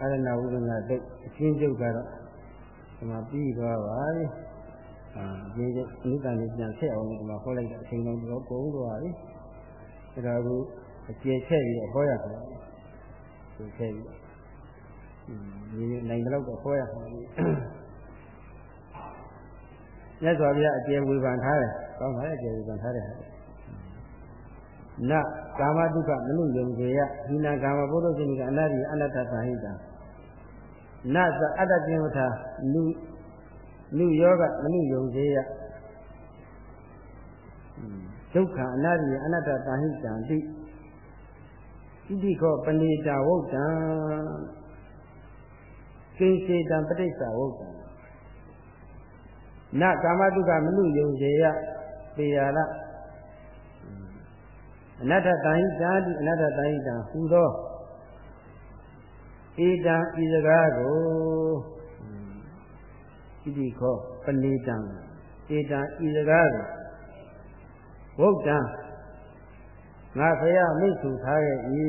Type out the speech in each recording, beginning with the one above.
အာရဏဝိပဿနာတိတ်အရှင်းကျုပ်ကတော့ဒီမှာပြီးသွားပါပြီအာဒီအနုတ္တန်လေးပြန်ဆက်အောင်ဒီမှာဟောလိုက်တာအချိန်လုံးတော့ကုန်သွားပြီဒါတော့အခုအကျေချက်ပြီးတော့ဟောရမှာကျေချက်ပြီးဒီနိုင်တော့တော့ဟောရမှာမြတ်စွာဘုရားအကျေဝေဖန်ထားတယ်ကောင်းပါရဲ့အကျေဝေဖန်ထားတယ်နကာမတုခမနုယုံစေယဒီနာကာမဘုဒ္ဓရှင်ကအနာရိအနတ္တသဟိတ နသအတ္တကိဝထာလူလူယောဂမနုယုံစေယဒုက္ခအနာရိအနတ္တသဟိတံတိဣတိခောပဏိတာဝုတ်တံကိစေတံပဋိစ္စဝုတ်တံနကာမတုခမနုယုံစေယပေရလအနတ္တတန်ဟိတာတိအနတ္တတန်ဟိတာဟူသော ဧတံဤစကားကိုဣတိခောပဏိတံဧတံဤစကားကိုဝုတ်တံငါဖရာမိတ်ဆွထားရဲ့ဤ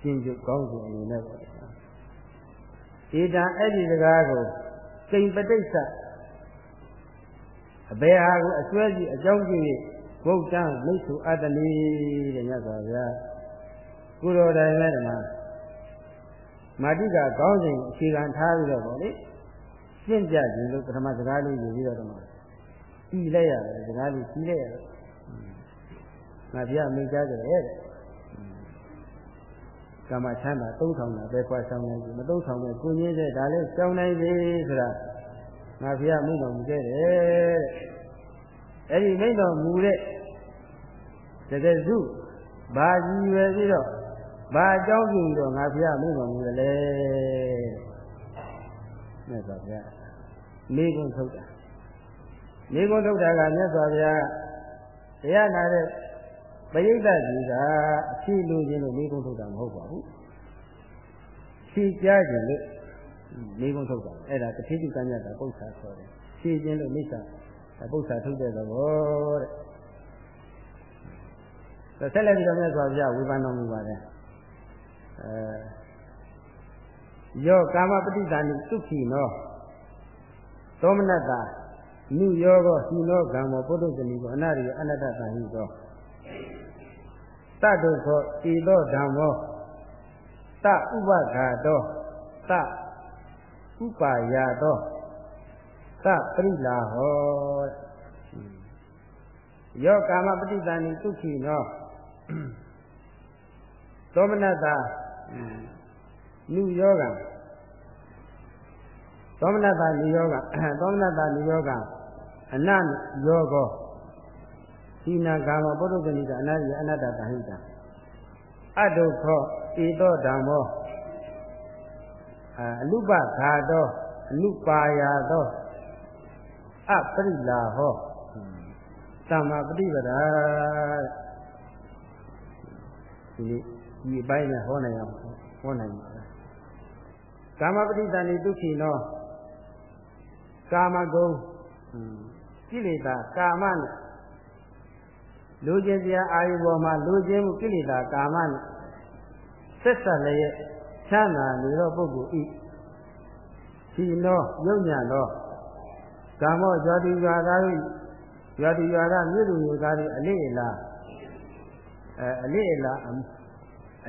ရှင်ကျုပ်ကောင်းစုအနေနဲ့ပေါ့ဧတံအဲ့ဒီစကားကိုစိန်ပဋိစ္စအဘယ်ဟာကိုအကျွဲစီအကြောင်းကြည့်၍ဘုဒ္ဓမိတ်ဆွအတ္တလီတဲ့မြတ်စွာဘုရားကုတော်တိုင်လည်းဓမ္မမာတိကကောင်းစဉ်အခြေခံထားပြီးတော့ဗောလေရှင်းပြခြင်းလို့ပထမစကားလေးယူပြီးတော့ဓမ္မပြီးလိုက်ရတယ်စကားလေးပြီးလိုက်ရတယ်ငါပြမိတ်ကြကြတယ်တဲ့ကမ္မချမ်းသာသုံးဆောင်တာပဲခွာဆောင်နိုင်ပြီမသုံးဆောင်တဲ့ကိုကြီးတဲ့ဒါလေးရှောင်းနိုင်ပြီဆိုတာငါပြမိတ်တော်မူခဲ့တယ်တဲ့အဲ့ဒီမိတ်တော်မူတဲ့တကယ်စုဘာကြီးရွယ်ပြီးတော့ ဘာအကြောင်းပြုပြီးတော့ငါဖះမိတော်မူတယ်လေမြတ်စွာဘုရားနေကုန်ထုတ်တာနေကုန်ထုတ်တာကမြတ်စွာဘုရားတရားနာတဲ့ပရိသတ်ကြီးကအဖြေလိုခြင်းလို့နေကုန်ထုတ်တာမဟုတ်ပါဘူးဖြေကြားခြင်းလို့နေကုန်ထုတ်တာအဲ့ဒါတတိတိကညတာပု္ပ္ပာခေါ်တယ်ဖြေခြင်းလို့မိစ္ဆာပု္ပ္ပာထုတ်တဲ့သဘောတဲ့ဆက်လက်ပြီးတော့မြတ်စွာဘုရားဝေဖန်တော်မူပါတယ် အဲယောကာမပဋိသန္တိသုခိနောသောမနတနုယောကောဟိနောကံမောပုထုဇဏီကောအနာရိအနတ္တတဟိသောတတုခောဤသောဓမ္မောတဥပဂါတောတဥပါယသောတပရိလာဟောယောကာမပဋိသန္တိသုခိနောသောမနတ လူယောဂသောမနတလူယောဂသောမနတလူယောဂအနယောကောသီနာကာမပုရုဇဏိကအနာရိအနတ္တတဟိတအတုခောဧသောဓမ္မောအလုပခါတောအနုပါယသောအပရိလာဟောသမ္မာပฏิပဒါဒီ ဒီအပိုင်းနဲ့ဟောနိုင်အောင်ဟောနိုင်ပါလားကာမပฏิသန္တိဒုက္ခိနောကာမဂုဏ်ကိလေသာကာမနဲ့လူချင်းတရားအာယုပေါ်မှာလူချင်းမှုကိလေသာကာမနဲ့ဆက်ဆက်လျက်ချမ်းသာနေသောပုဂ္ဂိုလ်ဤဒီနောယုံညာသောကာမောဇောတိဇာသာ၏ဇောတိဇာသာမြို့သူမြို့သား၏အလေးအလားအဲအလေးအလား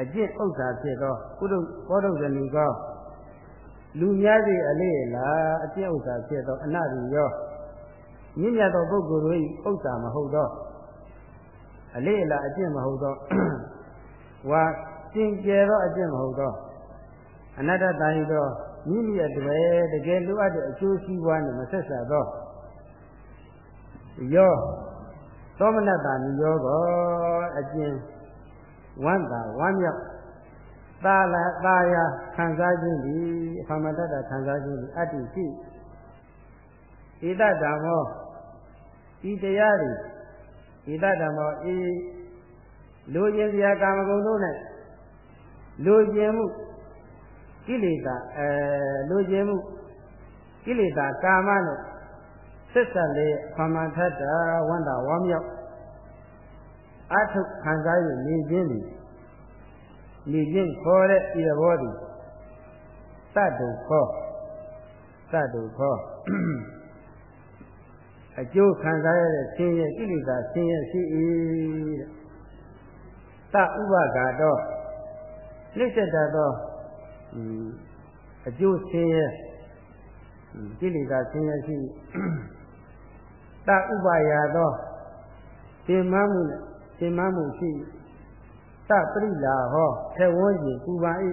အကျင့်ဥစ္စာဖြစ်သောကုသဘောဓုဇဏီကောလူများသည့်အလေးအလားအကျင့်ဥစ္စာဖြစ်သောအနရိယောမြင့်မြတ်သောပုဂ္ဂိုလ်တို့၏ဥစ္စာမဟုတ်သောအလေးအလားအကျင့်မဟုတ်သောဝါစင်ကြယ်သောအကျင့်မဟုတ်သောအနတ္တတန်ဟိသောမိမိရဲ့တပည့်တကယ်လိုအပ်တဲ့အကျိုးစီးပွားနဲ့မဆက်ဆက်သောယောသောမနတ္တာနိယောကောအကျင့် ဝမ်းသာဝမ်းမြောက်သာလာသာယာခံစားခြင်းဒီအဖမတ္တခံစားခြင်းဒီအတ္တိရှိဧတဓမ္မောဤတရားတွေဧတဓမ္မောဤလူချင်းစရာကာမဂုဏ်တို့၌လူချင်းမှုကိလေသာအဲလူချင်းမှုကိလေသာကာမနဲ့ဆက်ဆက်လေဖမထတ္တဝန္တာဝမ်းမြောက် အထုခံစားရနေခြင်းသည်နေခြင်းခေါ်တဲ့ဤသဘောသည်တတ်တုခေါ်တတ်တုခေါ်အကျိုးခံစားရတဲ့ဆင်းရဲကိလေသာဆင်းရဲရှိ၏တဲ့တဥပဂါတော့နှိစ္စတသောအကျိုးဆင်းရဲကိလေသာဆင်းရဲရှိတဥပယာသောသင်္မမှုနဲ့ သင်္မမှုရှိတပရိလာဟောထေဝန်းကျင်ပူပါ၏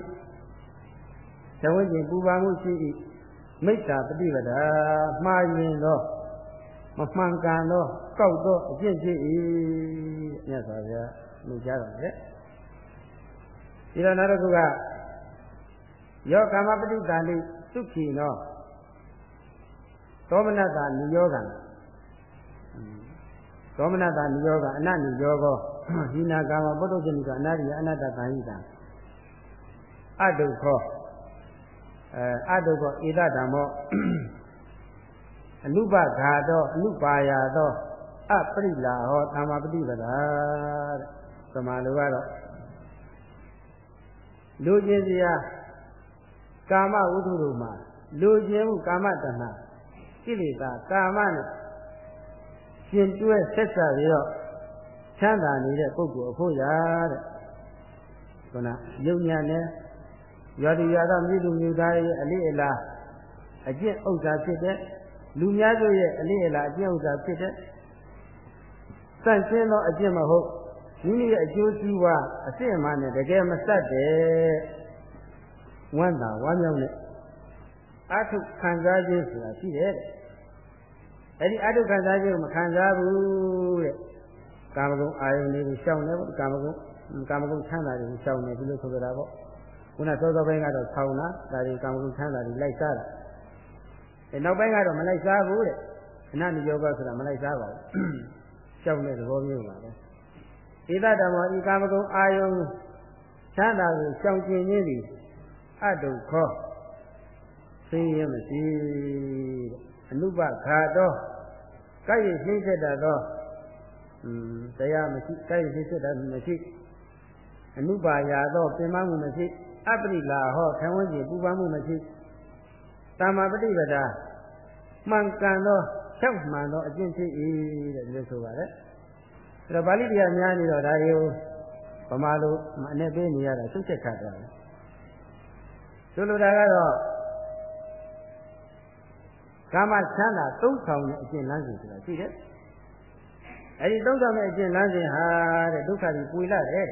ထေဝန်းကျင်ပူပါမှုရှိ၏မိစ္ဆာပฏิပဒါမှားရင်သောမမှန်ကန်သောကောက်သောအကျင့်ဖြစ်၏မြတ်စွာဘုရားမြင်ကြတော့လေဒီတော့နောက်တစ်ခုကယောကာမပฏิတန်တိသုခိနောသောမနတာနိယောဂံ သောမနတာနိယောဂအနတ်နိယောဂဟိနာကာမပုတ္တဇနိကအနာရိယအနတ္တတန်ဟိတံအတုခောအဲအတုခောဧတဓမ္မောအနုပဃာသောအနုပါယာသောအပရိလာဟောသမ္မာပฏิပဒါတဲ့သမာလိုကတော့လူချင်းစရာကာမဝိသုတို့မှာလူချင်းမှုကာမတဏ္ဍကိလေသာကာမနဲ့ ရှင်တွဲဆက်ဆံပြီးတော့ချမ်းသာနေတဲ့ပုဂ္ဂိုလ်အဖို့ရတဲ့ခုနယုံညာနဲ့ရွာသူရွာသားမြို့သူမြို့သားရဲ့အလေးအလားအကျင့်ဥစ္စာဖြစ်တဲ့လူများတို့ရဲ့အလေးအလားအကျင့်ဥစ္စာဖြစ်တဲ့စန့်ရှင်းသောအကျင့်မဟုတ်မိမိရဲ့အကျိုးစီးပွားအစစ်အမှန်နဲ့တကယ်မဆက်တဲ့ဝမ်းသာဝမ်းမြောက်နဲ့အထုခံစားခြင်းဆိုတာရှိတယ်တဲ့ အဲ့ဒီအထုခံစားခြင်းကိုမခံစားဘူးတဲ့ကာမဂုဏ်အာယုန်တွေကိုရှောင်နေပေါ့ကာမဂုဏ်ကာမဂုဏ်ချမ်းသာတွေကိုရှောင်နေပြီလို့ဆိုကြတာပေါ့ခုနသောသောပိုင်းကတော့ဆောင်းတာဒါတွေကာမဂုဏ်ချမ်းသာတွေလိုက်စားတာအဲနောက်ပိုင်းကတော့မလိုက်စားဘူးတဲ့အနန္တယောဂဆိုတာမလိုက်စားပါဘူးရှောင်တဲ့သဘောမျိုးပါပဲဧတဓမ္မဤကာမဂုဏ်အာယုန်ချမ်းသာကိုရှောင်ကျင်ခြင်းသည်အတုခောသိရင်မရှိတဲ့ အနုပခါတော့ကိုက်ရရှင်းဆက်တာတော့တရားမရှိကိုက်ရရှင်းဆက်တာမရှိအနုပါယာတော့ပင်မမှုမရှိအပ္ပရိလာဟောခံဝန်ကြီးပူပန်မှုမရှိတာမပฏิပဒါမှန်ကန်သောဖြောက်မှန်သောအကျင့်ဖြစ်၏တဲ့ဒီလိုဆိုပါတယ်အဲတော့ပါဠိတရားများနေတော့ဒါတွေကိုဗမာလိုမအနေပေးနေရတာသိချက်ခတ်သွားတယ်ဆိုလိုတာကတော့ ကာမချမ်းသာသုံးဆောင်တဲ့အကျင့်လမ်းစဉ်ဆိုတာရှိတယ်။အဲဒီသုံးဆောင်တဲ့အကျင့်လမ်းစဉ်ဟာတဲ့ဒုက္ခကြီးပွေလာတယ်။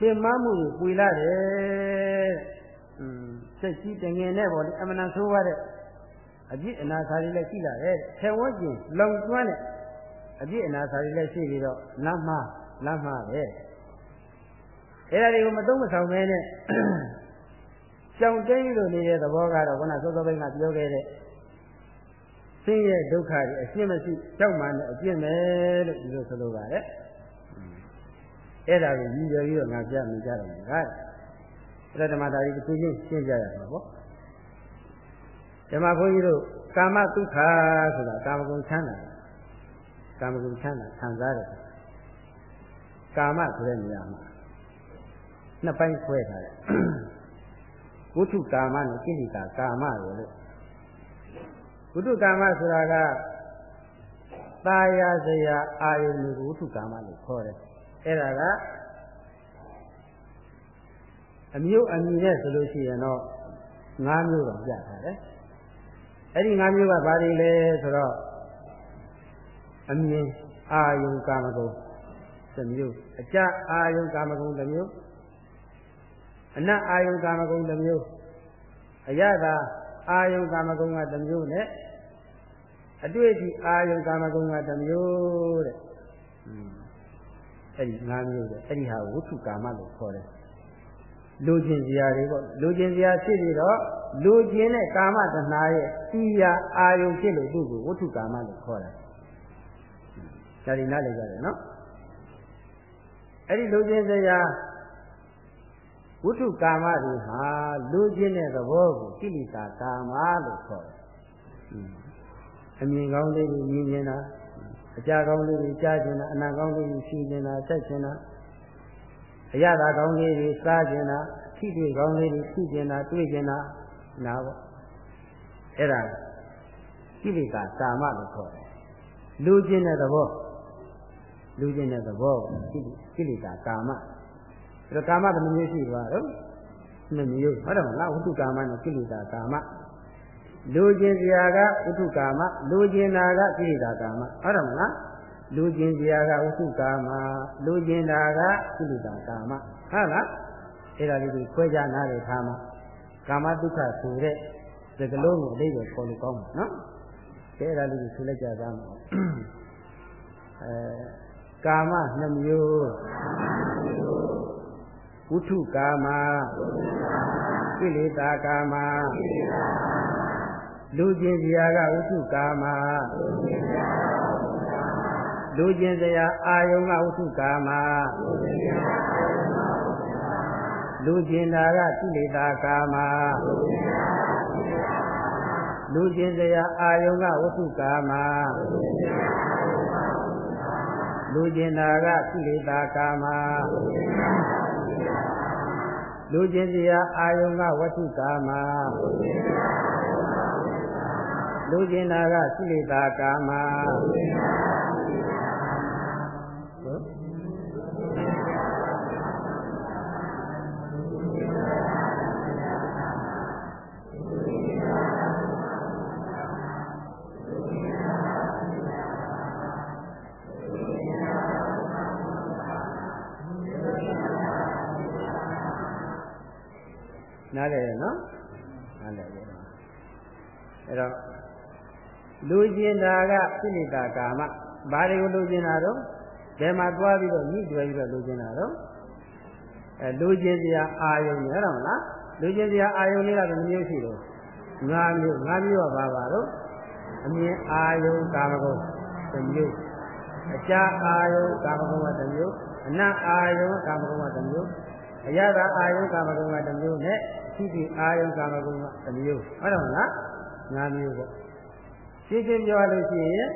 သင်မမှုကြီးပွေလာတယ်။အင်းစိတ်ကြီးတငင်နဲ့ပေါ့လေအမှန်တန်ဆိုးရတဲ့အပြစ်အနာစာတွေလည်းရှိလာတယ်။ထေဝကျင်လုံကျွမ်းတဲ့အပြစ်အနာစာတွေလည်းရှိပြီးတော့လမ်းမလမ်းမပဲ။အဲဒါတွေကိုမသုံးမဆောင်ဘဲနဲ့ ကြောင်တိတ်လို့နေတဲ့သဘောကတော့ခုနစောစောပိုင်းကပြောခဲ့တဲ့ဆင်းရဲဒုက္ခတွေအရှင်းမရှိကြောက်မှန်တဲ့အပြစ်ပဲလို့ဒီလိုဆိုလိုပါတယ်။အဲ့ဒါကိုညီရပြီးတော့ငါပြမိကြတယ်ကွာ။အဲ့ဒါဓမ္မတာကြီးတစ်ခုချင်းရှင်းပြရမှာပေါ့။ဓမ္မဘုန်းကြီးတို့ကာမဒုက္ခဆိုတာကာမဂုဏ်ချမ်းသာကာမဂုဏ်ချမ်းသာခံစားတယ်ကာမဆိုတဲ့နေရာမှာနှစ်ပိုင်းခွဲထားတယ် ဝိတုကာမနဲ့ကိလေသာကာမရလို့ဝိတုကာမဆိုတာကသာယာစရာအာယုန်ကိုဝိတုကာမလို့ခေါ်တယ်အဲ့ဒါကအမျိုးအမည်နဲ့ဆိုလို့ရှိရင်တော့၅မျိုးတော့ပြထားတယ်အဲ့ဒီ၅မျိုးကဘာတွေလဲဆိုတော့အမြင်အာယုန်ကာမဂုဏ်တစ်မျိုးအကြအာယုန်ကာမဂုဏ်တစ်မျိုး အနတ်အာယုကာမဂုဏ်တစ်မျိုးအယတာအာယုကာမဂုဏ်ကတစ်မျိုးနဲ့အတွေ့အထိအာယုကာမဂုဏ်ကတစ်မျိုးတဲ့အဲ့ဒီ၅မျိုးတဲ့အဲ့ဒီဟာဝိထုကာမလို့ခေါ်တယ်လူချင်းစရာတွေပေါ့လူချင်းစရာဖြစ်ပြီးတော့လူချင်းနဲ့ကာမတဏှာရဲ့တီးရာအာယုဖြစ်လို့သူ့ကိုဝိထုကာမလို့ခေါ်တယ်ဒါဒီနားလည်ကြတယ်နော်အဲ့ဒီလူချင်းစရာ ဝိတုကာမတွေဟာလူချင်းတဲ့သဘောကိုကိလေသာကာမလို့ခေါ်တယ်။အမြင်ကောင်းလေးကိုမြင်နေတာအကြကောင်းလေးကိုကြားကျင်တာအနာကောင်းလေးကိုရှင်းနေတာဆက်ကျင်တာအရသာကောင်းလေးတွေစားကျင်တာထိတွေ့ကောင်းလေးတွေထိကျင်တာတွေ့ကျင်တာနာပေါ့အဲ့ဒါကိလေသာကာမလို့ခေါ်တယ်လူကျင်တဲ့သဘောလူကျင်တဲ့သဘောကိလေသာကာမ အဲ့တော့ကာမဘယ်နှမျိုးရှိသွားတော့နှစ်မျိုးဟုတ်တယ်မလားဝိတုကာမနဲ့ကိလေသာကာမလူကျင်စရာကဝိတုကာမလူကျင်တာကကိလေသာကာမဟုတ်တယ်မလားလူကျင်စရာကဝိတုကာမလူကျင်တာကကိလေသာကာမဟုတ်လားအဲ့ဒါလေးကိုခွဲခြားနားလည်ထားမှာကာမဒုက္ခဆိုတဲ့စကလုံးကိုအလေးကိုခေါ်လို့ကောင်းမှာနော်ကဲအဲ့ဒါလေးကိုဆိုလိုက်ကြသားမှာအဲကာမနှမျိုး ဝုထုကာမကိလေသာကာမလူကျင်စရာကဝုထုကာမလူကျင်စရာအာယုံကဝုထုကာမလူကျင်တာကကိလေသာကာမလူကျင်စရာအာယုံကဝုထုကာမလူကျင်တာကကိလေသာကာမ လူကျင်စရာအာယုံကဝတ္ထုကာမလူကျင်တာကကိလေသာကာမ နားလည်ရနော်နားလည်ရအဲ့တော့လူကျင်တာကပြိဋိတာကာမဘာတွေကိုလူကျင်တာတော့ဘယ်မှာသွားပြီးတော့ညှိတွယ်ပြီးတော့လူကျင်တာတော့အဲလူကျင်စရာအာယုံရတော့မလားလူကျင်စရာအာယုံလေးကဘယ်မျိုးရှိတော့ငါးမျိုးငါးမျိုးကဘာပါတော့အမြင်အာယုံကာမဂုဏ်တစ်မျိုးအကြာအာယုံကာမဂုဏ်ကတစ်မျိုးအနတ်အာယုံကာမဂုဏ်ကတစ်မျိုးအရသာအာယုကာမဂုဏ်ကတစ်မျိုးနဲ့ ရှိသည့်အာယုကာမဂုဏ်ကတစ်မျိုးဟုတ်တယ်မလားငါးမျိုးပေါ့ရှင်းရှင်းပြောရလို့ရှိရင်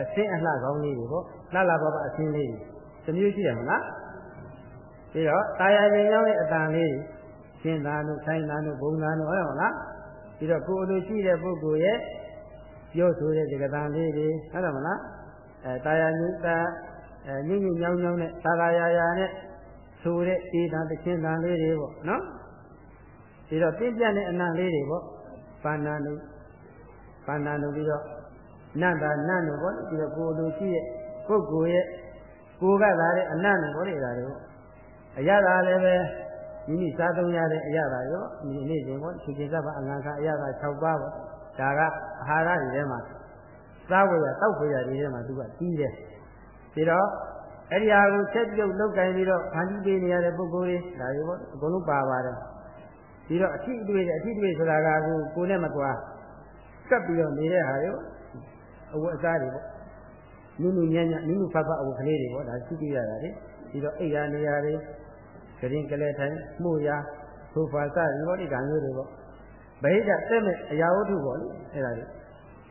အစင်းအလှကောင်းလေးတွေပေါ့လှလှပါပါအစင်းလေးတွေတစ်မျိုးရှိရမလားပြီးတော့တာယာရင်ရောက်တဲ့အတန်လေးတွေရှင်းသားတို့ဆိုင်သားတို့ဘုံသားတို့ဟုတ်တယ်မလားပြီးတော့ကိုယ်လိုရှိတဲ့ပုဂ္ဂိုလ်ရဲ့ပြောဆိုတဲ့ဒီကတန်လေးတွေဟုတ်တယ်မလားအဲတာယာညူတာအဲညညညောင်းညောင်းနဲ့သာသာယာယာနဲ့ဆိုတဲ့အေးတာတခြင်းတန်လေးတွေပေါ့နော် ပြီးတော့ပြင်းပြတဲ့အနံလေးတွေပေါ့ပါဏာနုပါဏာနုပြီးတော့နတ်တာနတ်နုပေါ့ပြီးတော့ကိုယ်လိုရှိရဲ့ပုဂ္ဂိုလ်ရဲ့ကိုယ်ကသာတဲ့အနတ်နုပေါ့လေဒါတွေပေါ့အရသာလည်းပဲမိမိစားသုံးရတဲ့အရသာရောဒီနေ့ချင်းပေါ့ခြေခြေသဘာအငါခအရသာ6ပါးပေါ့ဒါကအာဟာရတွေထဲမှာစားဝယ်ရတောက်ဝယ်ရတွေထဲမှာသူကပြီးတယ်ပြီးတော့အဲ့ဒီဟာကိုချက်ပြုတ်လောက်ကင်ပြီးတော့ဖန်တီးပေးနေရတဲ့ပုဂ္ဂိုလ်တွေဒါတွေပေါ့အကုန်လုံးပါပါတယ် ပြီးတော့အထီးအတွေ့အထီးတွေ့ဆိုတာကကိုကိုနဲ့မကွာကပ်ပြီးတော့နေတဲ့ဟာတွေအဝတ်အစားတွေပေါ့နုနုညံ့ညံ့နုနုဖတ်ဖတ်အဝတ်ကလေးတွေပေါ့ဒါသိကြရတာလေပြီးတော့အိယာနေရာတွေဂရင်ကလေးထိုင်မှုရာဆိုဖာစဒီဘောဒီကံမျိုးတွေပေါ့ဗဟိတတက်မဲ့အရာဝတ္ထုပေါ့လေအဲ့ဒါတွေ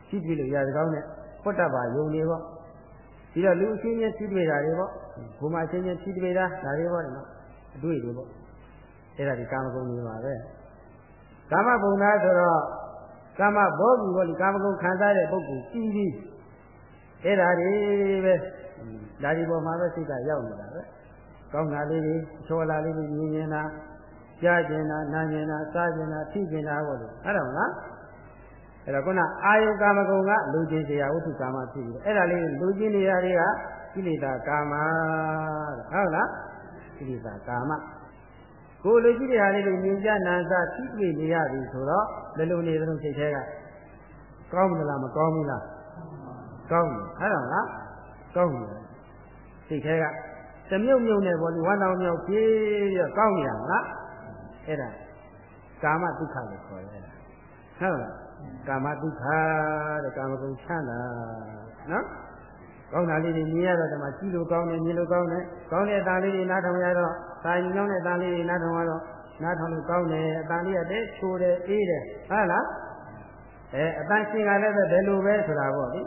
ရှိပြီလို့ရာဇကောင်းနဲ့ပွတ်တတ်ပါယုံနေပေါ့ပြီးတော့လူအချင်းချင်းထိတွေ့တာတွေပေါ့ဘုမအချင်းချင်းထိတွေ့တာဒါတွေပေါ့နော်အတွေ့တွေပေါ့ အဲ့ဒါဒီကာမဂုဏ်တွေပါပဲကာမဘုံသားဆိုတော့ကာမဘောဂီပေါ့ဒီကာမဂုဏ်ခံစားတဲ့ပုဂ္ဂိုလ်ကြီးကြီးအဲ့ဒါတွေပဲဒါဒီပေါ်မှာပဲစိတ်ကရောက်နေတာပဲကောင်းတာလေးတွေချောလာလေးတွေမြင်မြင်တာကြားကျင်တာနားကျင်တာစားကျင်တာထိကျင်တာပေါ့လေအဲ့ဒါမလားအဲ့တော့ခုနအာယုကာမဂုဏ်ကလူကျင်စရာဝိသုကာမဖြစ်ပြီးအဲ့ဒါလေးလူကျင်နေရာတွေကကိလေသာကာမဟုတ်လားကိလေသာကာမ ကိုယ်လူရှိတဲ့ဟာလေးတွေမြင်ကြနာစားထိတွေ့နေရပြီဆိုတော့ဘယ်လိုနေသလုံးစိတ်ထဲကကောင်းမလားမကောင်းဘူးလားကောင်းတယ်အဲ့ဒါလားကောင်းတယ်စိတ်ထဲကတမြုပ်မြုပ်နဲ့ပေါ့ဒီဝမ်းတော်မြောက်ပြေးပြီးတော့ကောင်းနေရမလားအဲ့ဒါကာမဒုက္ခလို့ခေါ်တယ်ဟုတ်လားကာမဒုက္ခတဲ့ကာမဂုဏ်ချမ်းသာနော်ကောင်းတာလေးတွေမြင်ရတော့ဒီမှာကြည့်လို့ကောင်းတယ်မြင်လို့ကောင်းတယ်ကောင်းတဲ့အတန်လေးတွေနားထောင်ရတော့ သာရင်ကောင်းတဲ့အတန်လေးတွေနားထောင်ရတော့နားထောင်လို့ကောင်းတယ်အတန်လေးကတည်းချိုးတယ်အေးတယ်ဟုတ်လားအဲအတန်ရှင်ကလည်းပဲဘယ်လိုပဲဆိုတာပေါ့လေ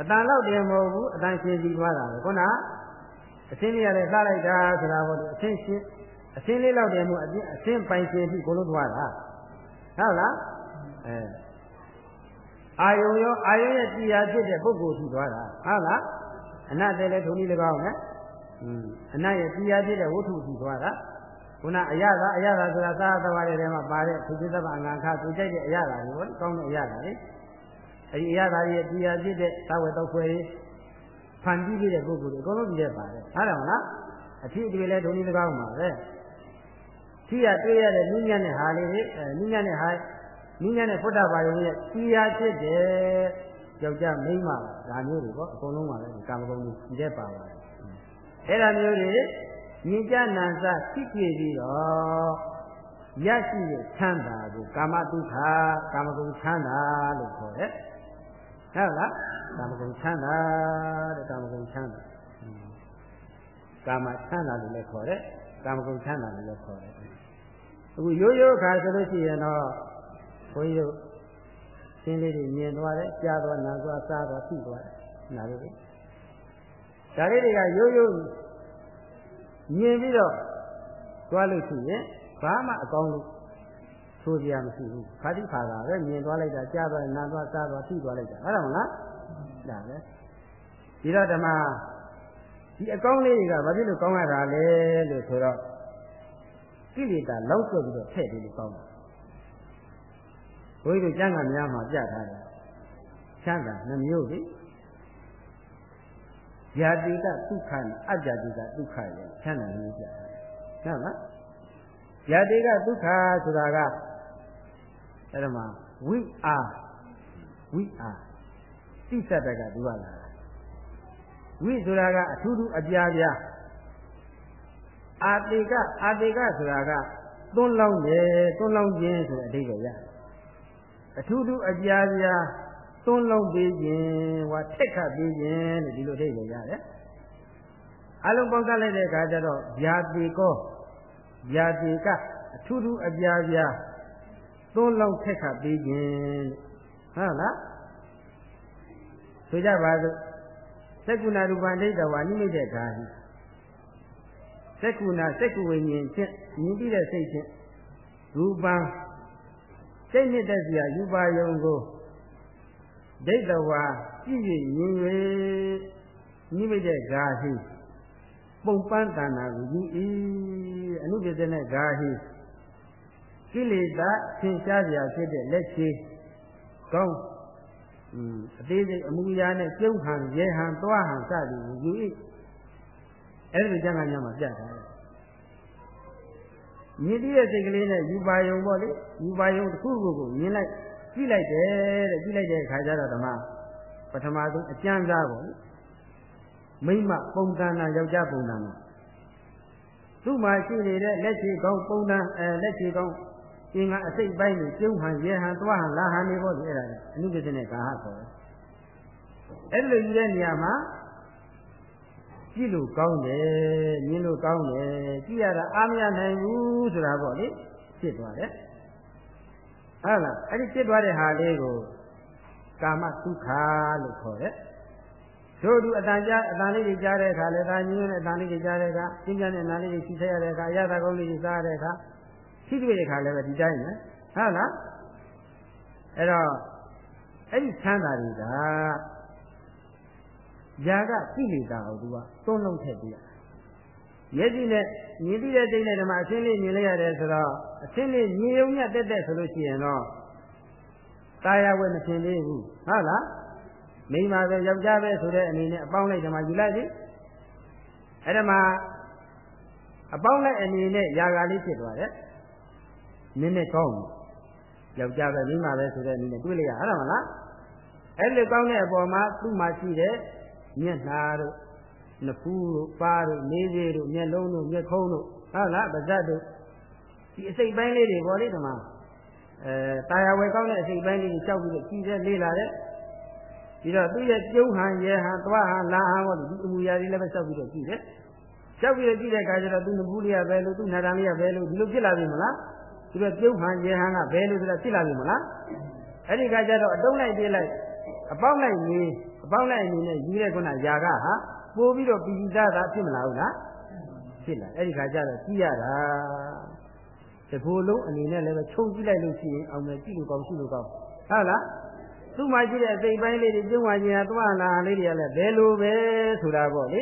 အတန်တော့တယ်မဟုတ်ဘူးအတန်ရှင်စီသွားတာပဲခုနတအချင်းလေးရတယ်စားလိုက်တာဆိုတာပေါ့ဒီအချင်းရှင်းအချင်းလေးလောက်တယ်မို့အချင်းအချင်းပိုင်ရှင်ပြီကိုလို့သွားတာဟုတ်လားအဲအာယုံရောအာယုံရဲ့တရားဖြစ်တဲ့ပုဂ္ဂိုလ်ရှိသွားတာဟုတ်လားအနတ်တယ်လည်းထုံနည်း၎င်းနဲ့อืม အနတ်ရဲ့တရားဖြစ်တဲ့ဝတ္ထုရှိသွားတာခုနအရသာအရသာဆိုတာသာသဝါတွေထဲမှာပါတဲ့သူจิตသဗ္ဗအငံခါသူကြိုက်တဲ့အရသာတွေပေါ့ကောင်းတဲ့အရသာတွေအဲဒီအရသာရဲ့တရားဖြစ်တဲ့သဝေတောက်ခွဲဖန်ပြီးတဲ့ပုဂ္ဂိုလ်တွေအကုန်လုံးဒီထဲပါတယ်ဟုတ်တယ်မလားအထီးတွေလည်းဒုံနည်း၎င်းပါပဲထိရတွေ့ရတဲ့နည်းညံ့တဲ့ဟာလေးတွေအဲနည်းညံ့တဲ့ဟာနည်းညံ့တဲ့ဖုဒ္ဓဘာယုံရဲ့တရားဖြစ်တဲ့ယောက်ျားမိန်းမဒါမျိုးတွေပေါ့အကုန်လုံးပါပဲကာမဂုဏ်တွေဒီထဲပါပါတယ် အဲ့ဒါမျိုးတွေဉာဏ်ကြနံစဖြစ်ပြပြီးတော့ရရှိတဲ့ချမ်းသာကိုကာမတုခကာမဂုဏ်ချမ်းသာလို့ခေါ်တယ်ဟုတ်လားကာမဂုဏ်ချမ်းသာတဲ့ကာမဂုဏ်ချမ်းသာကာမချမ်းသာလို့လည်းခေါ်တယ်ကာမဂုဏ်ချမ်းသာလို့လည်းခေါ်တယ်အခုရိုးရိုးခါဆိုလို့ရှိရင်တော့ဘုန်းကြီးတို့ရှင်းလေးတွေမြင်သွားတယ်ကြားသွားနာသွားစားသွားသိသွားတယ်နားလေးတွေ ဒါလေးတွေကရိုးရိုးမြင်ပြီးတော့သွားလို့ရှိရင်ဘာမှအကောင်းလို့ဆိုကြရမရှိဘူးခါတိခါတာပဲမြင်သွားလိုက်တာကြားသွားနာသွားစားသွားသိသွားလိုက်တာဟုတ်တယ်မလားဒါပဲဒီတော့ဓမ္မဒီအကောင်းလေးတွေကဘာဖြစ်လို့ကောင်းရတာလဲလို့ဆိုတော့ကိလေသာလောက်ဆွဲပြီးတော့ထည့်ပြီးလို့ကောင်းတာဘုန်းကြီးတို့ကျမ်းဂန်များမှာပြထားတယ်ချမ်းသာနှမျိုးလေ ญาတိကဒုက္ခနဲ့အကြတိကဒုက္ခရဲ့ချမ်းသာနှမျိုးပြထားတယ်ဟုတ်လားญาတိကဒုက္ခဆိုတာကအဲ့ဒါမှာဝိအာဝိအာသိစတကသူကလာဝိဆိုတာကအထူးထူးအပြားပြားအာတိကအာတိကဆိုတာကသွန်းလောင်းတယ်သွန်းလောင်းခြင်းဆိုတဲ့အဓိပ္ပာယ်ရအထူးထူးအပြားပြား သွန်းလောင်းပေးခြင်းဟောထက်ခတ်ပေးခြင်းလို့ဒီလိုအဓိပ္ပာယ်ရတယ်အလုံးပေါင်းစားလိုက်တဲ့အခါကျတော့ဗျာတိကောဗျာတိကအထူးထူးအပြားပြားသွန်းလောင်းထက်ခတ်ပေးခြင်းဟုတ်လားဆိုကြပါစို့သက္ကုဏရူပံဒိဋ္ဌဝါနိမိတ်တဲ့ဓာဟိသက္ကုဏသက္ကုဝိညာဉ်ဖြင့်မြင်ပြီးတဲ့စိတ်ဖြင့်ရူပံစိတ်နှစ်သက်စရာယူပါယုံကို ဒိဋ္ဌဝါကြည့်၍မြင်၍နိမိတ်တဲ့ဓာဟိပုံပန်းတဏ္ဍာကိုယူ၏အနုပ္ပဇ္ဇနဲ့ဓာဟိကိလေသာသင်ရှားစရာဖြစ်တဲ့လက်ရှိကောင်းအသေးစိတ်အမူအရာနဲ့ကျုပ်ဟန်ရဲဟန်သွားဟန်စသည်ကိုယူ၏အဲ့ဒီကျမ်းဂန်များမှာပြထားတယ်မြည်တည်းတဲ့စိတ်ကလေးနဲ့ယူပါယုံပေါ့လေယူပါယုံတစ်ခုခုကိုမြင်လိုက် ကြည့်လိုက်တယ်တဲ့ကြည့်လိုက်တဲ့အခါကျတော့ဓမ္မပထမဆုံးအကျမ်းစားပေါ့လေမိမပုံသဏ္ဍာန်ယောက်ျားပုံသဏ္ဍာန်သူ့မှာရှိနေတဲ့လက်ချေကောင်းပုံသဏ္ဍာန်အဲလက်ချေကောင်းအင်္ဂါအစိတ်ပိုင်းကိုကျုံဟန်ရဲဟန်သွားဟန်လာဟန်နေပေါ့ဒီအဲ့ဒါအနုပ္ပစ္စနဲ့ကာဟခေါ်တယ်အဲ့လိုယူတဲ့နေရာမှာကြည့်လို့ကောင်းတယ်မြင်လို့ကောင်းတယ်ကြည့်ရတာအားမရနိုင်ဘူးဆိုတာပေါ့လေဖြစ်သွားတယ် ဟုတ်လားအဲ့ဒီဖြစ်သွားတဲ့ဟာလေးကိုကာမဒုက္ခလို့ခေါ်တယ်တို့သူအတန်ကြားအတန်လေးတွေကြားတဲ့အခါလည်းဒါညင်းတဲ့အတန်လေးတွေကြားတဲ့အခါပြင်းပြတဲ့အတန်လေးတွေရှိဆက်ရတဲ့အခါအရသာကောင်းလေးတွေစားရတဲ့အခါရှိတွေ့တဲ့အခါလည်းပဲဒီတိုင်းပဲဟုတ်လားအဲ့တော့အဲ့ဒီချမ်းသာတွေကຢာကကိလေသာကိုသူကသုံးလုံးထည့်ပြီးရမျက်စိနဲ့မြင်ပြီးတဲ့တိတ်နဲ့ဓမ္မအရှင်းလေးမြင်လိုက်ရတယ်ဆိုတော့ အချင်းလေးညီုံမြတ်တက်တက်ဆိုလို့ရှိရင်တော့တာယာဝဲမထင်သေးဘူးဟုတ်လားမိန်းမပဲယောက်ျားပဲဆိုတဲ့အနေနဲ့အပေါင်းလိုက်ဓမ္မယူလိုက်ပြီအဲ့ဒါမှအပေါင်းလိုက်အနေနဲ့ຢာကလေးဖြစ်သွားတယ်နင်းနဲ့ကောင်းယောက်ျားပဲမိန်းမပဲဆိုတဲ့အနေနဲ့တွေးလိုက်ရဟုတ်တယ်မလားအဲ့ဒီကောင်းတဲ့အပေါ်မှာသူ့မှာရှိတဲ့မျက်နှာတို့နဖူးတို့ပါးတို့နေသေးတို့မျက်လုံးတို့မျက်ခုံးတို့ဟုတ်လားပါးစပ်တို့ ဒီအစိတ်ပိုင်းလေးတွေပေါ်လေဒီမှာအဲတာယာဝယ်ကောင်းတဲ့အစိတ်ပိုင်းလေးတွေကြောက်ပြီးတော့ကြည်တဲ့လေးလာတဲ့ပြီးတော့သူ့ရဲ့ကျုံဟန်ရဲဟန်သွားဟန်လာဟန်ပေါ့ဒီအမူအရာတွေလည်းပဲကြောက်ပြီးတော့ကြည်တယ်ကြောက်ပြီးတော့ကြည့်တဲ့အခါကျတော့သူ့နဘူးလေးကဘယ်လိုသူ့နာတန်လေးကဘယ်လိုဒီလိုဖြစ်လာပြီမလားသူတို့ကျုပ်ဟန်ရေဟန်ကဘယ်လိုဆိုတာဖြစ်လာပြီမလားအဲ့ဒီခါကျတော့အတုံးလိုက်ပြေးလိုက်အပေါင်းလိုက်နေအပေါင်းလိုက်အနေနဲ့ယူတဲ့ခုနຢာကဟာပို့ပြီးတော့ပိဋကသာဖြစ်မလားဟုတ်လားဖြစ်လာအဲ့ဒီခါကျတော့ကြည့်ရတာ တကူလုံးအနေနဲ့လည်းပဲခြုံကြည့်လိုက်လို့ရှိရင်အောင်မယ်ကြည့်လို့ကောင်းရှိလို့ကောင်းဟုတ်လားသူ့မှာရှိတဲ့အစိတ်ပိုင်းလေးတွေကျုံးဝါခြင်းဟာသွားလာလေးတွေကလည်းဘယ်လိုပဲဆိုတာပေါ့လေ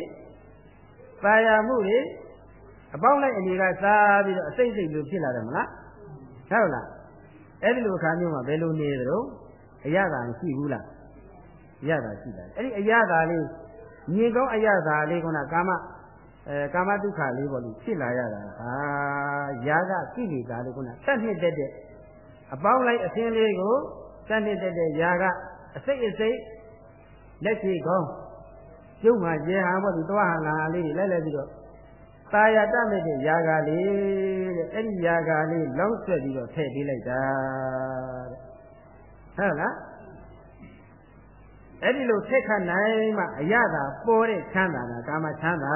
ပါရမှုတွေအပေါင်းလိုက်အနေကစားပြီးတော့အစိတ်စိတ်လိုဖြစ်လာတယ်မလားဟုတ်လားအဲ့ဒီလိုအခါမျိုးမှာဘယ်လိုနေသလဲအရသာရှိဘူးလားအရသာရှိတယ်အဲ့ဒီအရသာလေးမြင်ကောင်းအရသာလေးကကာမ အဲကာမဒုက္ခလေးပေါ့လို့ဖြစ်လာရတာအာယာကကိလေသာလေးကတတ်နှစ်တက်တဲ့အပေါင်းလိုက်အစင်းလေးကိုတတ်နှစ်တက်တဲ့ယာကအစိတ်အစိတ်လက်ရှိကောင်းကျုံမှာကျေဟာပေါ့ဒီသွားဟာလာလေးလိုက်လိုက်ပြီးတော့ตายတတ်မဲ့တဲ့ယာကလေးတဲ့အဲ့ဒီယာကလေးလောင်းဆွဲပြီးတော့ထည့်ပေးလိုက်တာတဲ့ဟုတ်လား အဲ့ဒီလိုဆက်ခနိုင်မှအရသာပေါ်တဲ့ချမ်းသာတာကာမချမ်းသာ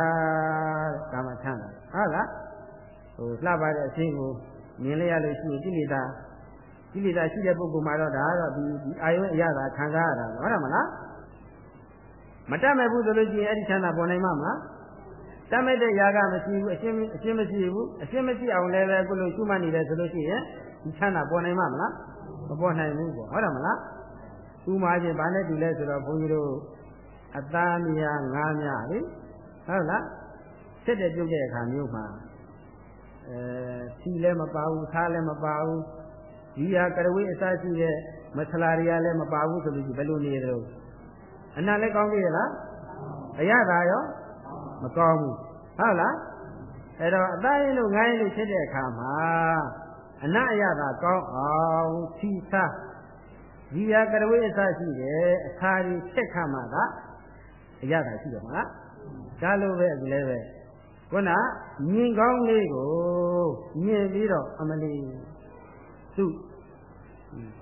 ကာမချမ်းသာဟုတ်လားဟိုလှပါတဲ့အခြင်းကိုမြင်လိုက်ရလို့ရှိရင်ကိလေသာကိလေသာရှိတဲ့ပုဂ္ဂိုလ်မှာတော့ဒါကတော့ဒီဒီအာယုအရသာခံစားရတာဟုတ်တယ်မလားမတတ်မဲ့ဘူးဆိုလို့ရှိရင်အဲ့ဒီချမ်းသာပေါ်နိုင်မှာမလားတတ်မဲ့တဲ့ຢာကမရှိဘူးအရှင်းအရှင်းမရှိဘူးအရှင်းမရှိအောင်လည်းပဲအခုလိုရှုမှတ်နေတယ်ဆိုလို့ရှိရင်ဒီချမ်းသာပေါ်နိုင်မှာမလားမပေါ်နိုင်ဘူးပေါ့ဟုတ်တယ်မလား ဥမာချင်းဘာနဲ့တူလဲဆိုတော့ဘုန်းကြီးတို့အသားများငါးများလေဟုတ်လားစစ်တဲ့ပြုတ်တဲ့အခါမျိုးမှာအဲစီလည်းမပါဘူးသားလည်းမပါဘူးဒီဟာကရဝေးအစရှိတဲ့မဆလာတွေကလည်းမပါဘူးဆိုလို့ဘယ်လိုနေရတော့အနာလည်းကောင်းသေးရဲ့လားအရသာရောမကောင်းဘူးဟုတ်လားအဲ့တော့အသားရင်လို့ငိုင်းလို့ဖြစ်တဲ့အခါမှာအနအရသာကောင်းအောင်စီစား ဒီဟာကရဝေးအစရှိတယ်အခါကြီးချက်ခါမှသာအရသာရှိတယ်မလားဒါလိုပဲအခုလည်းပဲခုနမြင်ကောင်းလေးကိုမြင်ပြီးတော့အမလီသူ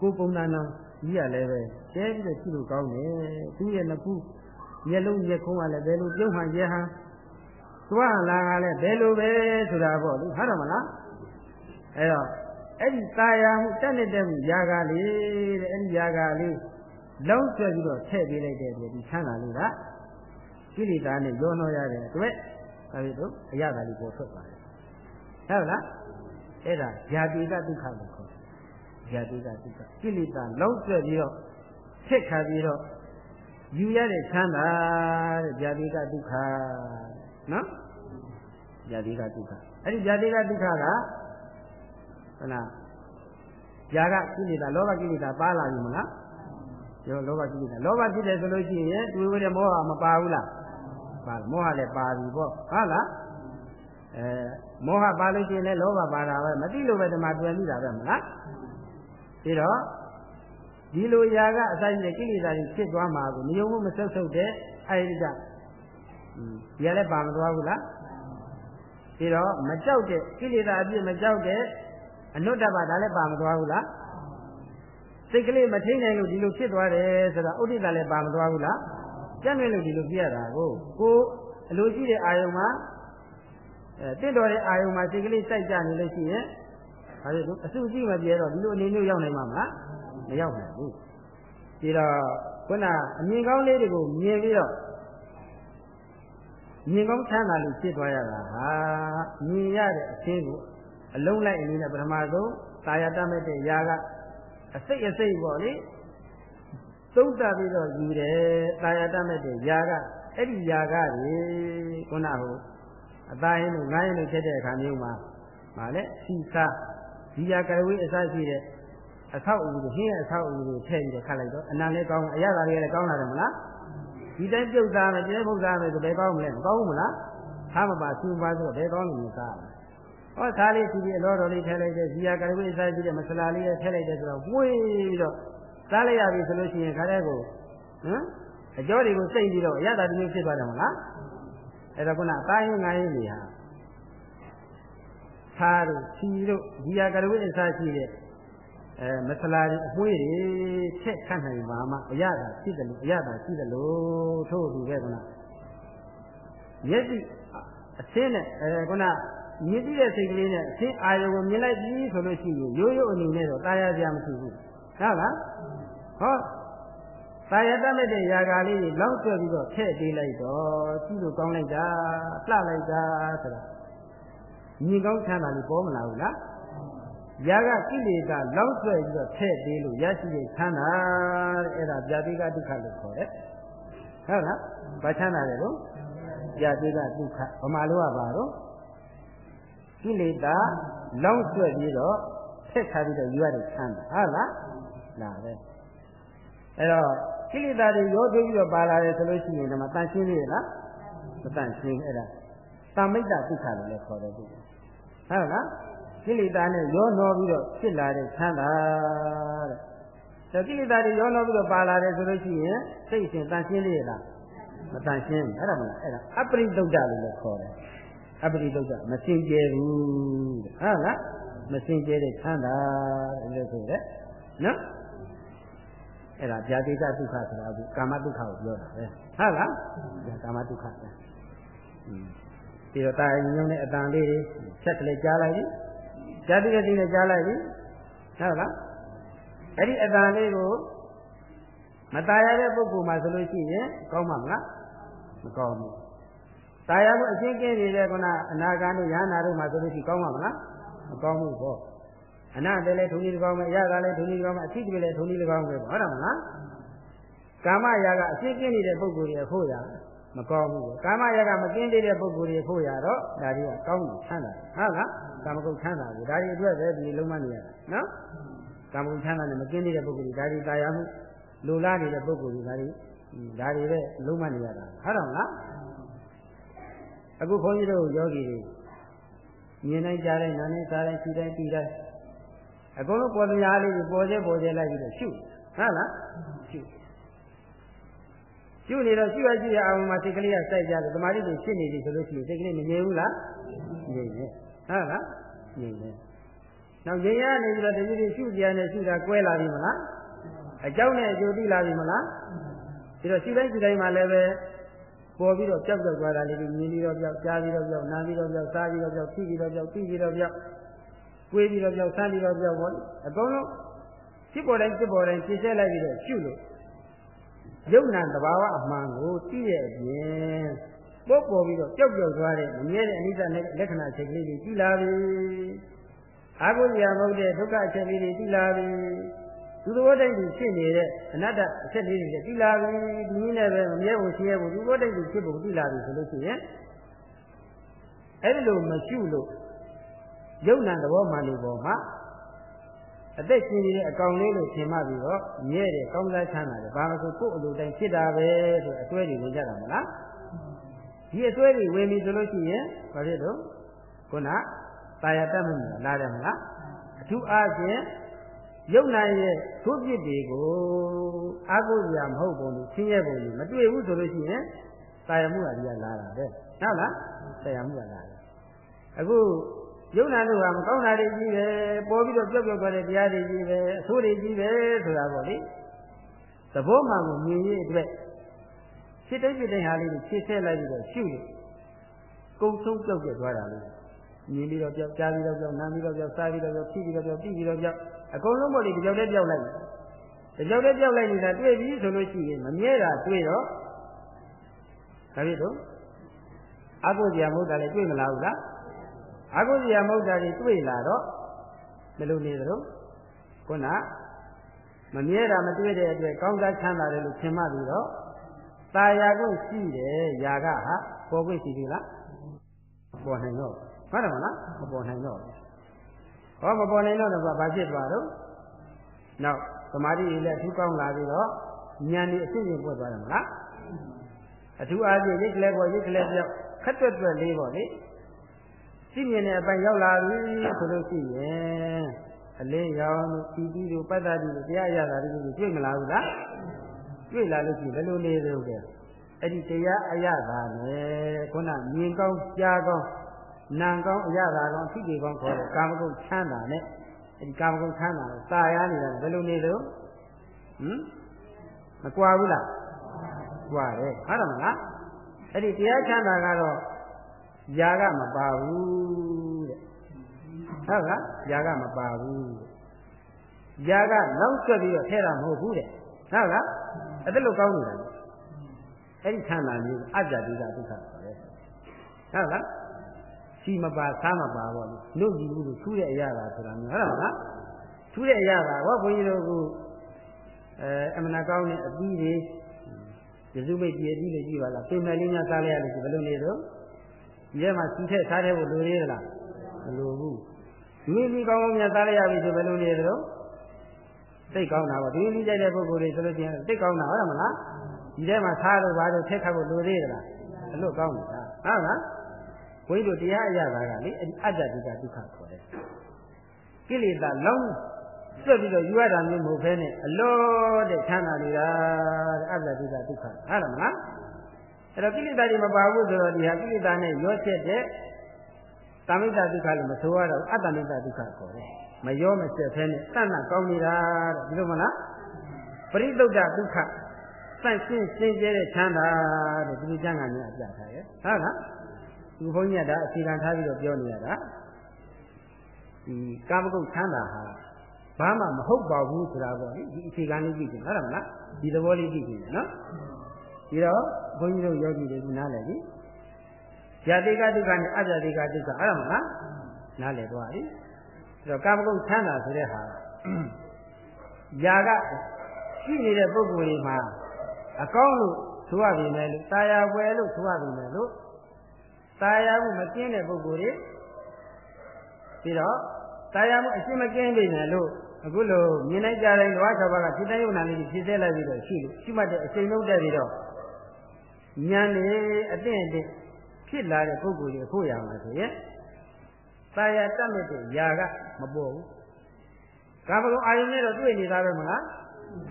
ကိုပုံနာနာကြီးရလည်းပဲကျဲပြီးတော့ရှိလို့ကောင်းတယ်သူရဲ့နှစ်ခုမျက်လုံးမျက်ခုံးကလည်းဘယ်လိုပြုံးမှရဲဟန်သွားလာကလည်းဘယ်လိုပဲဆိုတာပေါ့လေဟုတ်တယ်မလားအဲ့တော့ အဲ့ဒီตายာမှုတက်နေတဲ့မှုຢာကားလေးတဲ့အဲ့ဒီຢာကားလေးလုံးဆွဲပြီးတော့ထည့်ပေးလိုက်တဲ့အတွက်ဒီချမ်းသာလေးကကိလေသာနဲ့ရောနှောရတဲ့အတွက်ဒါပြီးတော့အရသာလေးပေါ်ထွက်သွားတယ်ဟုတ်လားအဲ့ဒါญาတိကဒုက္ခလို့ခေါ်တယ်ญาတိကဒုက္ခကိလေသာလုံးဆွဲပြီးတော့ဖြစ်ခါပြီးတော့ယူရတဲ့ချမ်းသာတဲ့ญาတိကဒုက္ခနော်ญาတိကဒုက္ခအဲ့ဒီญาတိကဒုက္ခက ဟုတ်လားຢာကကိလေသာလောဘကိလေသာပါလာပြီမလားရောလောဘကိလေသာလောဘဖြစ်တယ်ဆိုလို့ရှိရင်တွေ့ဝဲတဲ့မောဟမပါဘူးလားပါမောဟလည်းပါပြီပေါ့ဟုတ်လားအဲမောဟပါလို့ရှိရင်လည်းလောဘပါတာပဲမသိလို့ပဲဒီမှာတွေ့မိတာပဲမလားပြီးတော့ဒီလိုຢာကအဆိုင်နဲ့ကိလေသာတွေဖြစ်သွားမှာကိုမယုံမှုမဆုပ်ဆုပ်တဲ့အဲဒီကဒီကလည်းပါမသွားဘူးလားပြီးတော့မကြောက်တဲ့ကိလေသာအပြစ်မကြောက်တဲ့ အနုတ္တပဒါလည်းပါမသွားဘူးလားစိတ်ကလေးမထိန်နိုင်လို့ဒီလိုဖြစ်သွားတယ်ဆိုတာဥဒိတလည်းပါမသွားဘူးလားကြက်နေလို့ဒီလိုပြရတာကိုကိုအလိုရှိတဲ့အာယုံမှာအဲတင့်တော်တဲ့အာယုံမှာစိတ်ကလေးစိုက်ကြနေလို့ရှိရင်ဒါပေမဲ့အစုကြည့်မပြေတော့ဒီလိုအနေမျိုးရောက်နိုင်မှာမလားမရောက်နိုင်ဘူးဒီတော့ခုနအမြင်ကောင်းလေးတွေကိုမြင်ပြီးတော့မြင်ကောင်းချမ်းသာလို့ဖြစ်သွားရတာဟာမြင်ရတဲ့အခြင်းကို အလုံးလိုက်အနေနဲ့ပထမဆုံးတာယာတတ်မဲ့တဲ့ຢာကအစိတ်အစိတ်ပေါ့လေသုံးတာပြီးတော့ယူတယ်တာယာတတ်မဲ့တဲ့ຢာကအဲ့ဒီຢာကတွေခုနဟိုအသားရင်တို့ငားရင်တို့ဖြစ်တဲ့အခါမျိုးမှာဗာလေစီစာဒီຢာကရဝေးအစရှိတဲ့အဆောက်အဦတွေဟင်းရဲ့အဆောက်အဦတွေထည့်ပြီးတော့ခတ်လိုက်တော့အနံလေးကောင်းအရသာလေးလည်းကောင်းလာတယ်မလားဒီတိုင်းပြုတ်သားမယ်ကျဲပုတ်သားမယ်ဆိုဘယ်ကောင်းမလဲမကောင်းဘူးမလားထားမပါစူပါဆိုဘယ်ကောင်းလို့မစားဘူး ဟောသားလေးစီပြီးအလောတော်လေးထည့်လိုက်တဲ့ဇီယာကရဝိအစားရှိတဲ့မဆလာလေးထည့်လိုက်တဲ့ဆိုတော့ဝေးပြီးတော့စားလိုက်ရပြီဆိုလို့ရှိရင်ခါတဲ့ကိုဟမ်အကျော်တွေကိုစိတ်ပြီးတော့အရသာတမျိုးဖြစ်သွားတယ်မလားအဲ့တော့ခုနအသားရင်းငါးရင်းတွေဟာသားတို့စီတို့ဇီယာကရဝိအစားရှိတဲ့အဲမဆလာတွေအမွှေးတွေထက်ခတ်နိုင်ပါမှအရသာရှိတယ်လို့အရသာရှိတယ်လို့ထို့သူပဲခုနမျက်စိအသင်းနဲ့အဲခုန မြင်သိတဲ့စိတ်ကလေးနဲ့အသင်းအာယုံကိုမြင်လိုက်ပြီဆိုလို့ရှိရင်ရိုးရိုးအနေနဲ့တော့တာယာစရာမရှိဘူးဟုတ်လားဟောတာယတမဲ့တဲ့ຢာကလေးတွေလောက်ဆွဲပြီးတော့ထည့်ပေးလိုက်တော့ကြည့်လို့ကောင်းလိုက်တာလှလိုက်တာဆိုတာမြင်ကောင်းချမ်းသာလေးပေါ်မလာဘူးလားຢာကကိလေသာလောက်ဆွဲပြီးတော့ထည့်ပေးလို့ရရှိတဲ့ချမ်းသာတဲ့အဲ့ဒါဗျာတိကဒုက္ခလို့ခေါ်တယ်ဟုတ်လားဘာချမ်းသာလဲလို့ဗျာတိကဒုက္ခဗမာလိုကပါတော့ ကိလေသာလောက်ဆွဲပြီးတော့ထည့်ထားပြီးတော့ယူရတဲ့ချမ်းသာဟုတ်လားလာပဲအဲ့တော့ကိလေသာတွေရောသွေးပြီးတော့ပါလာတယ်ဆိုလို့ရှိရင်ဒီမှာတန်ရှင်းသေးလားမတန်ရှင်းအဲ့ဒါသမိတ်တဒုက္ခလို့လည်းခေါ်တယ်ဒီဟုတ်လားကိလေသာနဲ့ရောနှောပြီးတော့ဖြစ်လာတဲ့ချမ်းသာတဲ့ဒါကိလေသာတွေရောနှောပြီးတော့ပါလာတယ်ဆိုလို့ရှိရင်စိတ်ရှင်တန်ရှင်းသေးလားမတန်ရှင်းအဲ့ဒါမလားအဲ့ဒါအပရိသုဒ္ဓလို့လည်းခေါ်တယ် အပရိသုဒ္ဓမစင်ကြယ်ဘူးဟုတ်လားမစင်ကြယ်တဲ့ချမ်းသာလို့ဆိုတယ်နော်အဲ့ဒါဗျာတိကဒုက္ခဆိုတာကကာမဒုက္ခကိုပြောတာပဲဟုတ်လားကာမဒုက္ခပဲอืมပြီးတော့တာယညုံတဲ့အတန်လေးတွေဖြက်ကလေးကြားလိုက်ပြီဇာတိကတိနဲ့ကြားလိုက်ပြီဟုတ်လားအဲ့ဒီအတန်လေးကိုမตายရတဲ့ပုဂ္ဂိုလ်မှာဆိုလို့ရှိရင်ကောင်းမှာမလားမကောင်းဘူး တာယာမှုအရှင်းကင်းနေတဲ့ခုနအနာဂါတို့ရဟနာတို့မှာဆိုလို့ရှိကောင်းပါမလားမကောင်းဘူးပေါ့အနာတယ်လည်းထုံကြီးကောင်းမယ်အရာကလည်းထုံကြီးကောင်းမယ်အဖြစ်တွေလည်းထုံကြီးကောင်းမယ်ဟုတ်တယ်မလားကာမရာကအရှင်းကင်းနေတဲ့ပုဂ္ဂိုလ်ရဲ့ဖို့ရာမကောင်းဘူးကာမရာကမကင်းတဲ့ပုဂ္ဂိုလ်ရဲ့ဖို့ရာတော့ဒါတွေကကောင်းတယ်ချမ်းသာဟုတ်လားကာမဂုဏ်ချမ်းသာဘူးဒါတွေအတွက်ပဲဒီလုံးမနေရတာနော်ကာမဂုဏ်ချမ်းသာနဲ့မကင်းတဲ့ပုဂ္ဂိုလ်ဒါတွေတာယာမှုလိုလားနေတဲ့ပုဂ္ဂိုလ်တွေဒါတွေဒါတွေပဲလုံးမနေရတာဟုတ်တယ်မလား အခုခွန်ကြီးတို့ယောဂီတွေမြင်နိုင်ကြတဲ့နာနဲ့စားတဲ့ခြေတိုင်းပြီးတိုင်းအကုန်လုံးပေါ်တရားလေးကိုပေါ်စေပေါ်စေလိုက်ပြီးတော့ရှုဟုတ်လားရှုရှုနေတော့ရှုရရှုရအောင်မှာစိတ်ကလေးကစိုက်ကြတယ်တမာတိတွေဖြစ်နေပြီဆိုလို့ရှိရင်စိတ်ကလေးမငြိမ်ဘူးလားငြိမ်တယ်ဟုတ်လားငြိမ်တယ်နောက်ငြိမ်ရနေပြီးတော့တတိတိရှုကြရနဲ့ရှုတာကွဲလာပြီမလားအကြောင်းနဲ့အကျိုးသိလာပြီမလားဒီတော့ရှုတိုင်းရှုတိုင်းမှာလည်းပဲ ပေါ်ပြီးတော့ကြောက်ကြောက်သွားတာလေးမြင်ပြီးတော့ကြောက်ကြားပြီးတော့ကြောက်နားပြီးတော့ကြောက်စားပြီးတော့ကြောက်သိပြီးတော့ကြောက်သိပြီးတော့ကြောက်ကိုယ်ပြီးတော့ကြောက်ဆန်းပြီးတော့ကြောက်ပေါ့အကုန်လုံးဖြစ်ပေါ်တိုင်းဖြစ်ပေါ်တိုင်းဖြစ်ဆဲလိုက်ပြီးတော့ရှုလို့ယုံနာတဘာဝအမှန်ကိုသိရဲ့အပြင်ပုတ်ပေါ်ပြီးတော့ကြောက်ကြောက်သွားတဲ့မမြဲတဲ့အနိစ္စနဲ့လက္ခဏာအချိန်ကလေးတွေကြည်လာပြီအာဟုရိယမဟုတ်တဲ့ဒုက္ခအချက်လေးတွေကြည်လာပြီ သူတော်တိတ်ကြီးဖြစ်နေတဲ့အနတ္တအချက်လေးတွေကြည်လာပြီဒီနည်းနဲ့ပဲမမြဲဘူးရှိရဘူးသူတော်တိတ်ကြီးဖြစ်ဖို့ကြည်လာပြီဆိုလို့ရှိရင်အဲ့ဒီလိုမရှိလို့ယုံနာသဘောမှန်နေပေါ်မှာအသက်ရှင်နေတဲ့အကောင်လေးလို့ထင်မှပြီးတော့မြဲတယ်ကောင်းစားချမ်းသာတယ်ဘာလို့ဆိုကိုယ့်အလိုတိုင်းဖြစ်တာပဲဆိုအစွဲတွေဝင်ကြတာမလားဒီအစွဲတွေဝင်ပြီဆိုလို့ရှိရင်ဘာဖြစ်တော့ခုနတာယာတတ်မှုလာတယ်မလားအထူးအားဖြင့် ယုံနာရဲ့သို့ပြစ်တွေကိုအာဟုရမဟုတ်ပုံလို့ဆင်းရဲပုံလို့မတွေ့ဘူးဆိုလို့ရှိရင်တာယာမှုကဒီကလာတာပဲဟုတ်လားတာယာမှုကလာတယ်အခုယုံနာတို့ကမကောင်းတာတွေကြီးပဲပေါ်ပြီးတော့ပြော့ပြော့သွားတဲ့တရားတွေကြီးပဲအဆိုးတွေကြီးပဲဆိုတာပေါ့လေသဘောမှန်ကိုမြင်ရတဲ့ဖြစ်တဲ့ဖြစ်တဲ့ဟာလေးကိုဖြည့်ဆဲလိုက်ပြီးတော့ရှုလို့ကုံဆုံးပြောက်ပြသွားတာလို့ မြင်ပြီးတော့ပြောက်ကြားပြီးတော့ပြောက်နားပြီးတော့ပြောက်စားပြီးတော့ပြောက်ဖြည့်ပြီးတော့ပြောက်ပြီးပြီးတော့ပြောက်အကုန်လုံးပေါ့လေဒီပြောက်တဲ့ပြောက်လိုက်ဒီပြောက်တဲ့ပြောက်လိုက်နေတာတွေ့ပြီဆိုလို့ရှိရင်မမြဲတာတွေ့တော့ဒါဖြစ်တော့အကုသိယမဟုတ်တာလည်းတွေ့မလားဘူးလားအကုသိယမဟုတ်တာတွေတွေ့လာတော့ဘယ်လိုနေသလဲခုနမမြဲတာမတွေ့တဲ့အတွက်ကောင်းစားချမ်းသာတယ်လို့ထင်မှပြီးတော့ตาယာကိုရှိတယ်ຢာကဟာပေါ်ခွင့်ရှိပြီလားပေါ်နိုင်တော့ ဟုတ်တယ်မလားမပေါ်နိုင်တော့ဟောမပေါ်နိုင်တော့တော့ဘာဖြစ်သွားတော့နောက်သမာဓိလည်းအထူးကောင်းလာပြီးတော့ဉာဏ်ဒီအစစ်အစစ်ပွက်သွားတယ်မလားအထူးအားဖြင့်ရိတ်ကလေးပေါ်ရိတ်ကလေးပြောက်ခက်တွက်တွက်လေးပေါ့လေရှိမြင်တဲ့အပိုင်းရောက်လာပြီဆိုလို့ရှိရင်အလေးရောင်တို့ဤပြီးတို့ပတ္တတိတို့တရားရတာတို့တွေ့မလားဘူးလားတွေ့လာလို့ရှိရင်ဘယ်လိုနေသေးလဲအဲ့ဒီတရားအရသာနဲ့ခုနမြင်ကောင်းကြားကောင်း နာကောင်းအရသာကောင်းသိကြကောင်းခေါ်တဲ့ကာမဂုဏ်ချမ်းသာနဲ့အဲ့ဒီကာမဂုဏ်ချမ်းသာကိုတာယာနေတာဘယ်လိုနေလို့ဟမ်မကွာဘူးလားကွာတယ်ဟုတ်တယ်မလားအဲ့ဒီတရားချမ်းသာကတော့ຢာကမပါဘူးတဲ့ဟုတ်လားຢာကမပါဘူးຢာကနောက်ဆက်ပြီးတော့ထဲတာမဟုတ်ဘူးတဲ့ဟုတ်လား အသက်လို့ကောင်းနေတာအဲ့ဒီချမ်းသာမျိုးအကြတိကဒုက္ခခေါ်တယ်ဟုတ်လား စီမပါစားမပါပေါ့လေနှုတ်ကြည့်မှုထူးတဲ့အရာသာဆိုတာမျိုးဟုတ်လားထူးတဲ့အရာသာဟောဘုန်းကြီးတို့ကအဲအမနာကောင်းတဲ့အပြီးတွေယစုမိတ်ပြည်အပြီးတွေကြည့်ပါလားပင်မလေးများစားလိုက်ရလို့ဘယ်လိုနေတော့ဒီထဲမှာစီထက်စားတဲ့ကိုလိုသေးသလားမလိုဘူးဒီလိုကောင်းကောင်းများစားလိုက်ရပြီဆိုဘယ်လိုနေတော့သိကောင်းတာပေါ့ဒီလိုကြိုက်တဲ့ပုဂ္ဂိုလ်တွေဆိုလို့ချင်းသိကောင်းတာဟုတ်တယ်မလားဒီထဲမှာစားလို့ဘာလို့ထက်ခတ်ဖို့လိုသေးသလားအလို့ကောင်းနေတာဟုတ်လား ဘုန်းကြီးတို့တရားအရသာကလေအတ္တတိကဒုက္ခခေါ်တယ်ကိလေသာလောင်းစွတ်ပြီးတော့ယူရတာမျိုးမဟုတ်ဘဲနဲ့အလို့တဲ့ချမ်းသာနေတာတဲ့အတ္တတိကဒုက္ခဟုတ်တယ်မလားအဲ့တော့ကိလေသာတွေမပါဘူးဆိုတော့ဒီဟာကိလေသာနဲ့ရောချက်တဲ့တာမိတ္တဒုက္ခလို့မဆိုရတော့အတ္တမိတ္တဒုက္ခခေါ်တယ်မရောမဆက်ဖဲနဲ့တဏ္ဍကောင်းနေတာတဲ့ဒီလိုမလားပရိသုဒ္ဓဒုက္ခစန့်ရှင်းရှင်းကျဲတဲ့ချမ်းသာတဲ့ဒီလိုကျမ်းဂန်များအပြထားရဲ့ဟုတ်လား ဒီဘုန်းကြီးကဒါအခြေခံထားပြီးတော့ပြောနေရတာဒီကာမဂုဏ်ချမ်းသာဟာဘာမှမဟုတ်ပါဘူးဆိုတာပေါ့လေဒီအခြေခံလေးကြည့်ကြဟုတ်တယ်မလားဒီသဘောလေးကြည့်ကြည့်နော်ဒီတော့ဘုန်းကြီးတို့ယောဂီတွေကနားလည်ပြီဇာတိကဒုက္ခနဲ့အဇာတိကဒုက္ခအဲ့ဒါမလားနားလည်သွားပြီအဲ့တော့ကာမဂုဏ်ချမ်းသာဆိုတဲ့ဟာຢာကရှိနေတဲ့ပုဂ္ဂိုလ်တွေမှာအကောင်းလို့ဆိုရပြီမယ်လို့တာယာပွဲလို့ဆိုရပြီမယ်လို့ တာယာမှုမကင်းတဲ့ပုဂ္ဂိုလ်တွေပြီးတော့တာယာမှုအရှင်းမကင်းပြီမယ်လို့အခုလိုမြင်လိုက်ကြတဲ့လွား၆ပါးကစိတ္တယုံနာလေးဖြည့်ဆဲလိုက်ပြီးတော့ရှိလို့ရှိမှတ်တဲ့အချိန်လုံးတက်ပြီးတော့ဉာဏ်နေအတင့်အတင့်ဖြစ်လာတဲ့ပုဂ္ဂိုလ်တွေအခုရမှာဆိုရင်တာယာတတ်မဲ့တဲ့ຢာကမပေါ်ဘူးကာမဂုဏ်အာယုန်နဲ့တော့တွေ့နေတာပဲမလား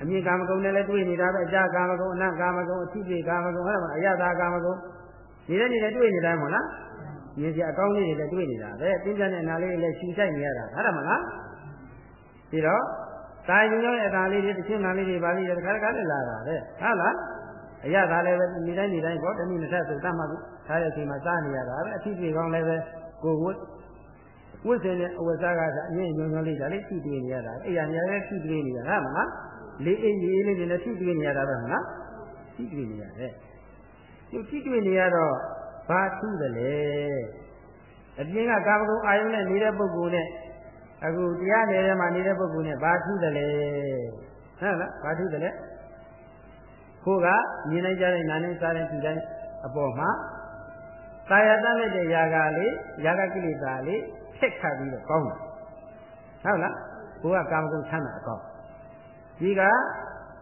အမြင်ကာမဂုဏ်နဲ့လည်းတွေ့နေတာပဲအကြာကာမဂုဏ်အနတ်ကာမဂုဏ်အထိပိကာမဂုဏ်ဟုတ်တယ်မလားအယတာကာမဂုဏ် နေတဲ့နေလည်းတွေ့နေတာမဟုတ်လားမြင်စရာအကောင်းလေးတွေလည်းတွေ့နေတာပဲပြင်းပြတဲ့အနာလေးတွေလည်းရှူဆိုင်နေရတာဟုတ်တယ်မလားပြီးတော့တာယုံရောရဲ့အသာလေးတွေတချို့နာလေးတွေပါလိမ့်တယ်တခါတခါလည်းလာတာပဲဟုတ်လားအရသာလည်းပဲနေတိုင်းနေတိုင်းပေါ့တနည်းနှစ်ထပ်ဆိုတတ်မှထားတဲ့အချိန်မှာစားနေရတာပဲအထီးပြေကောင်းလည်းပဲကိုဝတ်ဝတ်စင်တဲ့အဝတ်စားကသာအရင်ညွန်ညွန်လေးဒါလေးထိတွေ့နေရတာအဲ့ရနေရာလည်းထိတွေ့နေရတာဟုတ်မလားလေးအိမ်ကြီးလေးတွေလည်းထိတွေ့နေရတာပဲဟုတ်လားထိတွေ့နေရတယ် ဒီထိတွေ့နေရတော့ဘာထူးတယ်လဲအပြင်ကကာမဂုဏ်အာယုန်နဲ့နေတဲ့ပုဂ္ဂိုလ်နဲ့အခုတရားနယ်ထဲမှာနေတဲ့ပုဂ္ဂိုလ်နဲ့ဘာထူးတယ်လဲဟုတ်လားဘာထူးတယ်လဲကိုကမြင်လိုက်ကြတဲ့နာနဲ့စားတဲ့သူတိုင်းအပေါ်မှာကာယတတ်လိုက်တဲ့ຢာကလေးຢာကကိလေသာလေးဖက်ခတ်ပြီးတော့ကောင်းတယ်ဟုတ်လားကိုကကာမဂုဏ်ချမ်းသာအကောင်းဒီက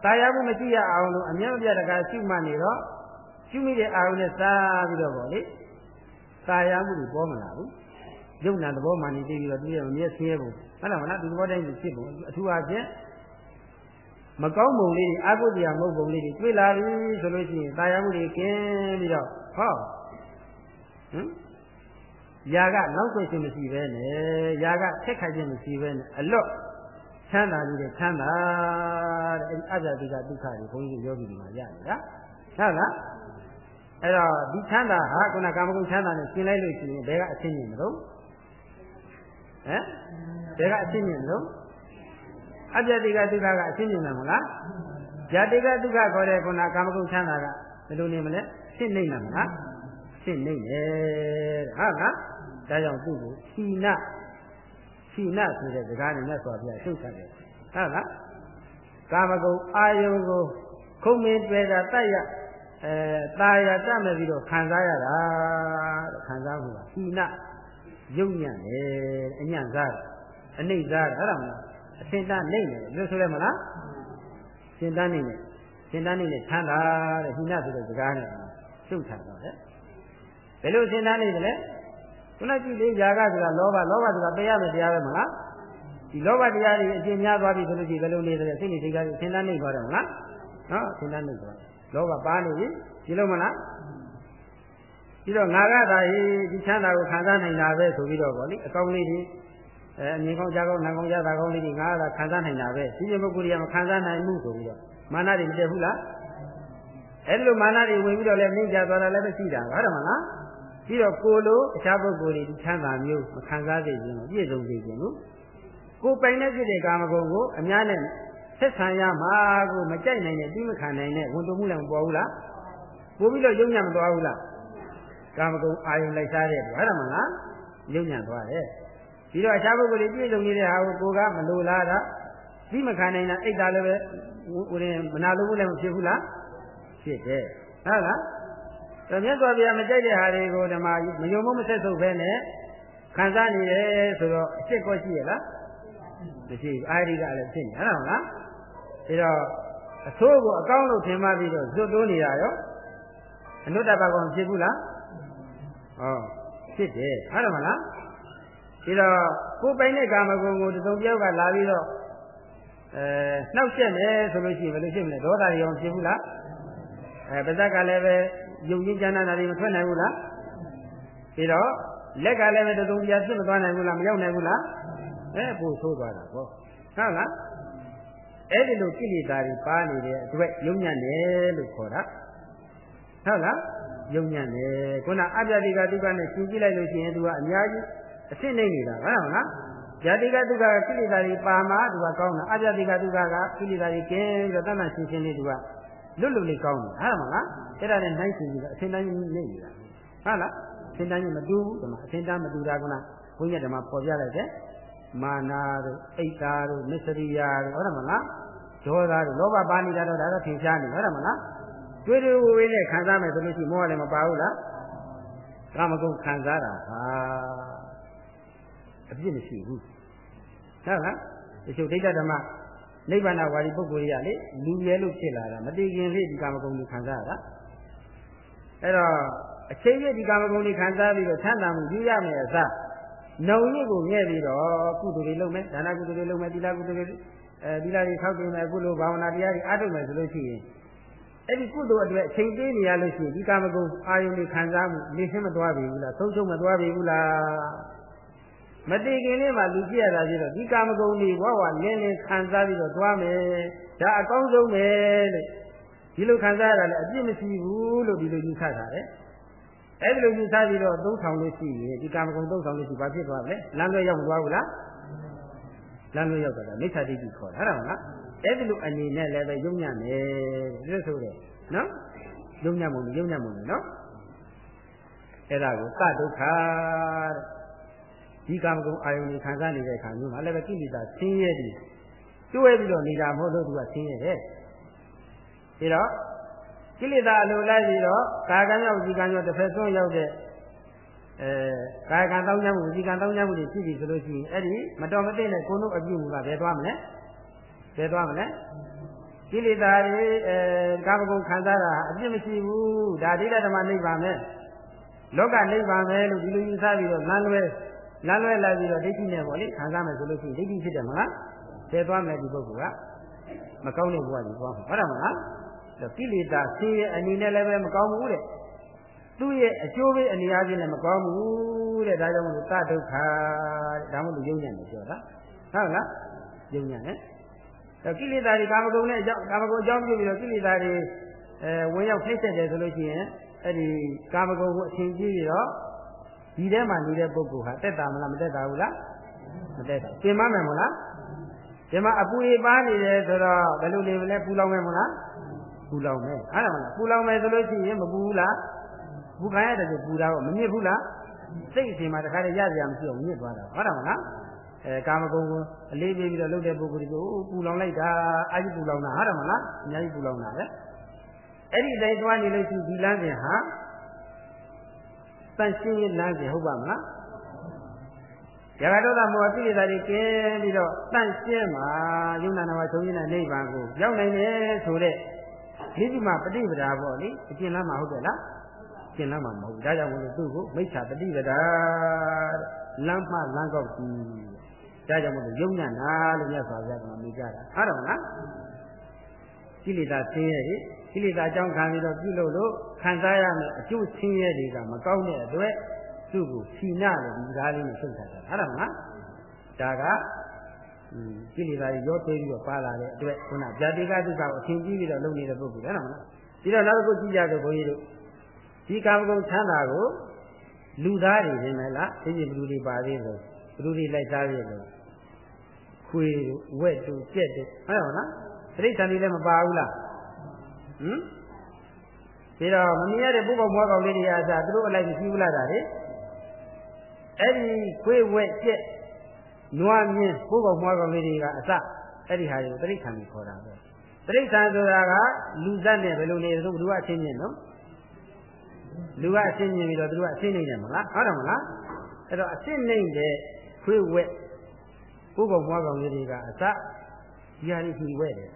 တာယာမှုမကြည့်ရအောင်လို့အမြဲမပြတ်တကာရှုမှတ်နေတော့ ရှုမိတဲ့အာရုံနဲ့စားပြီးတော့ဗောလေတာယာမှုတွေပေါ်မလာဘူးယုံနာသဘောမှန်နေပြီးတော့သူရဲ့မမျက်ဆင်းရဲဘူးဟုတ်လားမလားဒီသဘောတိုင်းဖြစ်ပုံအထူးအားဖြင့်မကောင်းပုံလေးတွေအာဟုတရားမဟုတ်ပုံလေးတွေတွေ့လာပြီဆိုလို့ရှိရင်တာယာမှုတွေကင်းပြီးတော့ဟောဟမ်ຢာကနောက်ဆွခြင်းမရှိပဲနဲ့ຢာကထက်ခိုက်ခြင်းမရှိပဲနဲ့အလော့ချမ်းသာနေတဲ့ချမ်းသာတဲ့အဲဒီအဇာတိကဒုက္ခတွေဘုန်းကြီးယောဂီတွေမှာရနေတာဟုတ်လား အဲ့တော့ဒီချမ်းသာဟာခုနကာမဂုဏ်ချမ်းသာနဲ့ရှင်းလိုက်လို့ရှိရင်ဘယ်ကအချင်းမြင်မလို့ဟမ်ဘယ်ကအချင်းမြင်မလို့အပြတိကဒုက္ခကအချင်းမြင်မှာမလားဇာတိကဒုက္ခခေါ်တဲ့ခုနကာမဂုဏ်ချမ်းသာကဘယ်လိုနေမလဲရှင်းနေမှာမလားရှင်းနေတယ်ဟုတ်လားဒါကြောင့်သူ့ကိုသီနသီနဆိုတဲ့စကားနဲ့မြတ်စွာဘုရားရှုပ်ထားတယ်ဟုတ်လားကာမဂုဏ်အာယုံကိုခုံမင်းတွေ့တာတတ်ရ အဲตายရတတ်မဲ့ပြီးတော့ခံစားရတာတဲ့ခံစားမှုကသီနရုပ်ညံ့တယ်အညံ့စားအနှိမ့်စားဟုတ်လားမလားအစင်တန်းနေတယ်လို့ဆိုရမလားစင်တန်းနေတယ်စင်တန်းနေတယ်ချမ်းသာတဲ့သီနဆိုတဲ့စကားနဲ့ရှုပ်ထားတော့တယ်ဘယ်လိုစင်တန်းနေတယ်လဲခုနကြည့်လေຢာကဆိုတာလောဘလောဘဆိုတာတရားမယ်တရားပဲမလားဒီလောဘတရားတွေအကျဉ်းများသွားပြီဆိုလို့ရှိရင်ဘယ်လိုနေတယ်စိတ်နေစိတ်ကစင်တန်းနေသွားတယ်မလားနော်စင်တန်းနေသွား လောဘပါနေပြီဒီလိုမလားပြီးတော့ငါကသာဟိဒီချမ်းသာကိုခံစားနိုင်တာပဲဆိုပြီးတော့ဗောလေအကောင်းလေးတွေအဲအမြင်ကောင်းကြားကောင်းနာကောင်းကြားတာကောင်းလေးတွေငါကသာခံစားနိုင်တာပဲဒီလိုပုဂ္ဂိုလ်တွေကမခံစားနိုင်ဘူးဆိုပြီးတော့မာနတွေမတက်ဘူးလားအဲ့ဒီလိုမာနတွေဝင်ပြီးတော့လည်းနှိမ့်ကြသွားတာလည်းမရှိတာဟုတ်တယ်မလားပြီးတော့ကိုလိုအခြားပုဂ္ဂိုလ်တွေဒီချမ်းသာမျိုးမခံစားစေခြင်းကိုပြည့်စုံစေခြင်းကိုကိုပိုင်တဲ့ဖြစ်တဲ့ကာမဂုဏ်ကိုအများနဲ့ ဆက်ဆံရမှာကိုမကြိုက်နိုင်တဲ့ပြီးမခံနိုင်တဲ့ဝန်တုံမှုလည်းမပေါ်ဘူးလားပို့ပြီးတော့ယုံညံ့မသွားဘူးလားကာမဂုဏ်အာယုန်လိုက်စားတဲ့ဟုတ်တယ်မလားယုံညံ့သွားတယ်ပြီးတော့အခြားပုဂ္ဂိုလ်တွေပြည့်စုံနေတဲ့ဟာကိုကိုကမလိုလားတာပြီးမခံနိုင်တာအိတ်တာလည်းပဲဟိုရင်မနာလိုဘူးလည်းမဖြစ်ဘူးလားဖြစ်တယ်ဟုတ်လားဒါမြတ်စွာဘုရားမကြိုက်တဲ့ဟာတွေကိုဓမ္မမယုံမမဆက်ဆုပ်ပဲနဲ့ခံစားနေတယ်ဆိုတော့အစ်စ်ကောရှိရလားမရှိဘူးအာရိကလည်းဖြစ်နေဟုတ်လား ဒါတော့အဆိုးကိုအကောင်းလို့ထင်မှပြီးတော့ဇွတ်တိုးနေတာရောအနုတ္တပကောင်ဖြစ်ဘူးလားဟောဖြစ်တယ်ဟုတ်တယ်မလားဒီတော့ကိုယ်ပိုင်တဲ့ကာမဂုဏ်ကိုတုံပြောက်ကလာပြီးတော့အဲနှောက်ရက်မယ်ဆိုလို့ရှိရင်ဘယ်လိုဖြစ်မလဲဒေါသရောဖြစ်ဘူးလားအဲပါဇက်ကလည်းပဲယုံကြည်ကြမ်းတာတွေမထွက်နိုင်ဘူးလားဒီတော့လက်ကလည်းပဲတုံပြဖြစ်မသွားနိုင်ဘူးလားမရောက်နိုင်ဘူးလားအဲပို့ဆိုးသွားတာပေါ့ဟုတ်လား အဲ့ဒီလိုကိလေသာတွေပါနေတဲ့အတွက်ယုံညံ့တယ်လို့ခေါ်တာဟုတ်လားယုံညံ့တယ်ခုနအပြတိကဒုက္ခနဲ့ရှင်းကြည့်လိုက်လို့ရှိရင်သူကအများကြီးအစ်စ်နေနေတာဟုတ်လားဇာတိကဒုက္ခကကိလေသာတွေပါမှသူကကောင်းတာအပြတိကဒုက္ခကကိလေသာတွေကင်းပြီးတော့တဏ္ဍရှင်းရှင်းလေးသူကလွတ်လွတ်လေးကောင်းတယ်ဟုတ်လားအဲ့ဒါနဲ့နှိုင်းရှင်ပြီးတော့အထင်တိုင်းနေနေတာဟုတ်လားအထင်တိုင်းမတူဘူးဒီမှာအထင်တိုင်းမတူတာကဘုန်းကြီးဓမ္မပေါ်ပြလိုက်တယ် မာနာတို့အိတ်တာတို့မစ္စရိယာတို့ဟုတ်တယ်မလားဒေါသတို့လောဘပါနေတာတော့ဒါတော့ထင်ရှားနေဟုတ်တယ်မလားတွေ့တွေ့ဝေးနဲ့ခံစားမယ်ဆိုလို့ရှိရင်မောဟလည်းမပါဘူးလားကာမဂုဏ်ခံစားတာဟာအပြစ်မရှိဘူးဟုတ်လားတချို့ဒိဋ္ဌဓမ္မနိဗ္ဗာန်ဝါဒီပုဂ္ဂိုလ်ကြီးကလေလူရဲလို့ဖြစ်လာတာမတည်ခင်လေးဒီကာမဂုဏ်ကိုခံစားရတာအဲ့တော့အချိန်ပြည့်ဒီကာမဂုဏ်ကိုခံစားပြီးတော့ချမ်းသာမှုယူရမယ်အစား နှုံရစ်ကိုငဲ့ပြီးတော့ကုသိုလ်တွေလုပ်မယ်ဒါနကုသိုလ်တွေလုပ်မယ်သီလကုသိုလ်တွေအဲဒီလာတွေထောက်တင်မယ်ကုလိုဘာဝနာတရားတွေအားထုတ်မယ်ဆိုလို့ရှိရင်အဲ့ဒီကုသိုလ်အတွက်အချိန်ပေးနေရလို့ရှိရင်ဒီကာမဂုဏ်အာယုန်တွေခံစားမှုနေရှင်းမသွားပြီဘူးလားဆုံးရှုံးမသွားပြီဘူးလားမတည်ခင်လေးမှလူကြည့်ရတာကြည့်တော့ဒီကာမဂုဏ်တွေဝဝလင်းလင်းခံစားပြီးတော့သွားမယ်ဒါအကောင်းဆုံးပဲလို့ဒီလိုခံစားရတာလည်းအပြစ်မရှိဘူးလို့ဒီလိုယူဆတာလေ အဲ့ဒီလိုယူဆပြီးတော့သုံးဆောင်လို့ရှိရင်ဒီကာမဂုဏ်သုံးဆောင်လို့ရှိဘာဖြစ်သွားလဲလမ်းလွဲရောက်မသွားဘူးလားလမ်းလွဲရောက်တာမိစ္ဆာဒိဋ္ဌိခေါ်တာဟုတ်လားအဲ့ဒီလိုအနေနဲ့လည်းပဲယုံညံ့တယ်ဒီလိုဆိုတယ်နော်ယုံညံ့မှုယုံညံ့မှုနော်အဲ့ဒါကိုသဒုက္ခတဲ့ဒီကာမဂုဏ်အာယုန်ကိုခံစားနေတဲ့အခါမျိုးမှာလည်းပဲကိလေသာဆင်းရဲတယ်တွဲပြီးတော့နေတာမဟုတ်လို့သူကဆင်းရဲတယ်ဒါတော့ ကိလေသာအလိုလိုက်ပြီးတော့ကာကံရောက်ဒီကံရောက်တစ်ဖက်ဆုံးရောက်တဲ့အဲကာယကံတောင်းကြမှုဒီကံတောင်းကြမှုတွေရှိပြီဆိုလို့ရှိရင်အဲ့ဒီမတော်မသိတဲ့ကိုယ်တို့အပြုမှုကဘယ်သွားမလဲဘယ်သွားမလဲကိလေသာတွေအဲကာမဂုဏ်ခံစားတာအပြစ်မရှိဘူးဒါဒိဋ္ဌဓမ္မနိဗ္ဗာန်ပဲလောကနိဗ္ဗာန်ပဲလို့ဒီလိုယူဆပြီးတော့လမ်းလွဲလမ်းလွဲလိုက်ပြီးတော့ဒိဋ္ဌိနဲ့ပေါ့လေခံစားမယ်ဆိုလို့ရှိရင်ဒိဋ္ဌိဖြစ်တယ်မလားဘယ်သွားမလဲဒီပုဂ္ဂိုလ်ကမကောင်းတဲ့ဘဝကြီးသွားမှာဟုတ်တယ်မလား ကိလေသာဆင်းရဲအနေနဲ့လည်းပဲမကောင်းဘူးတဲ့သူ့ရဲ့အကျိုးပေးအနေအချင်းလည်းမကောင်းဘူးတဲ့ဒါကြောင့်မို့သဒုက္ခတဲ့ဒါမှမဟုတ်ယုံညံ့တယ်ပြောတာဟုတ်လားယုံညံ့တယ်အဲကိလေသာတွေကာမဂုဏ်နဲ့အကြောင်းကာမဂုဏ်အကြောင်းပြုပြီးတော့ကိလေသာတွေအဲဝင်ရောက်ထိတ်ဆက်တယ်ဆိုလို့ရှိရင်အဲ့ဒီကာမဂုဏ်ကိုအချင်းကြီးပြီးတော့ဒီထဲမှာနေတဲ့ပုဂ္ဂိုလ်ဟာတက်တာမလားမတက်တာဘူးလားမတက်တာပြင်မမယ်မလားဒီမှာအပူရေပါနေတယ်ဆိုတော့ဘယ်လိုနေမလဲပူလောင်မယ်မလား ပူလောင်မယ်အဲ့ဒါမလားပူလောင်မယ်ဆိုလို့ရှိရင်မပူဘူးလားပူခံရတယ်ဆိုပူတာတော့မမြင့်ဘူးလားစိတ်အချိန်မှာတခါတည်းရစရာမရှိအောင်မြင့်သွားတာဟုတ်တယ်မလားအဲကာမဂုဏ်ကိုအလေးပေးပြီးတော့လုပ်တဲ့ပုဂ္ဂိုလ်တွေကိုပူလောင်လိုက်တာအာကြီးပူလောင်တာဟုတ်တယ်မလားအများကြီးပူလောင်တာပဲအဲ့ဒီတိုင်းတွားနေလို့ရှိရင်ဒီလမ်းစဉ်ဟာတန်ရှင်းရေးလမ်းစဉ်ဟုတ်ပါမလားရဂတောသမောသိရတာတွေကင်းပြီးတော့တန့်ရှင်းမှာယုံနာနာဝဆုံးရင်းတဲ့နိဗ္ဗာန်ကိုရောက်နိုင်တယ်ဆိုတဲ့ ဒီဒီမှာပฏิပဒါပေါ့လေအကျဉ်းလမ်းမှာဟုတ်တယ်လားကျဉ်းလမ်းမှာမဟုတ်ဘူးဒါကြောင့်ဘုလို့သူ့ကိုမိစ္ဆာပฏิပဒါလမ်းမှလမ်းကောက်ကြည့်ဒါကြောင့်မလို့ယုံညာနာလို့မြတ်စွာဘုရားကမိကြတာဟုတ်တယ်မလားကိလေသာဆင်းရဲတွေကိလေသာအကြောင်းခံပြီးတော့ပြုလုပ်လို့ခံစားရမယ်အကျိုးဆင်းရဲတွေကမကောင်းတဲ့အတွက်သူ့ကိုဖြီနာလို့ဒီကားလေးနဲ့ထုတ်ထားတာဟုတ်တယ်မလားဒါက ကိလေသာတွေရောသေးပြီးတော့ပါလာတဲ့အတွက်ခုနဇာတိကဒုက္ခကိုအထင်ကြီးပြီးတော့လုပ်နေတဲ့ပုဂ္ဂိုလ်ဟုတ်တယ်မလားပြီးတော့နောက်တစ်ခုကြည့်ကြတော့ဘုန်းကြီးတို့ဒီကာမဂုဏ်ချမ်းသာကိုလူသားတွေနေမလားသိရင်ဘယ်သူတွေပါသေးလို့ဘယ်သူတွေလိုက်စားသေးလို့ခွေတို့ဝက်တို့ကြက်တို့ဟုတ်တယ်မလားတိရစ္ဆာန်တွေလည်းမပါဘူးလားဟမ်ဒီတော့မမြင်ရတဲ့ပုဂ္ဂိုလ်ဘွားကောင်လေးတွေအားစားသူတို့အလိုက်မရှိဘူးလားဒါလေအဲ့ဒီခွေးဝက်ကျက် နွားမြင်းပုဂ္ဂိုလ်ဘွားကောင်လေးတွေကအစအဲ့ဒီဟာတွေကိုတိရစ္ဆာန်ကိုခေါ်တာပဲတိရစ္ဆာန်ဆိုတာကလူဇတ်နဲ့ဘယ်လိုနေလို့ဘ누구အချင်းချင်းနော်လူကအချင်းချင်းပြီးတော့သူတို့ကအချင်းနေတယ်မလားဟုတ်တယ်မလားအဲ့တော့အချင်းနေတဲ့ခွေးဝက်ပုဂ္ဂိုလ်ဘွားကောင်လေးတွေကအစဒီဟာတွေဖြီဝဲတယ်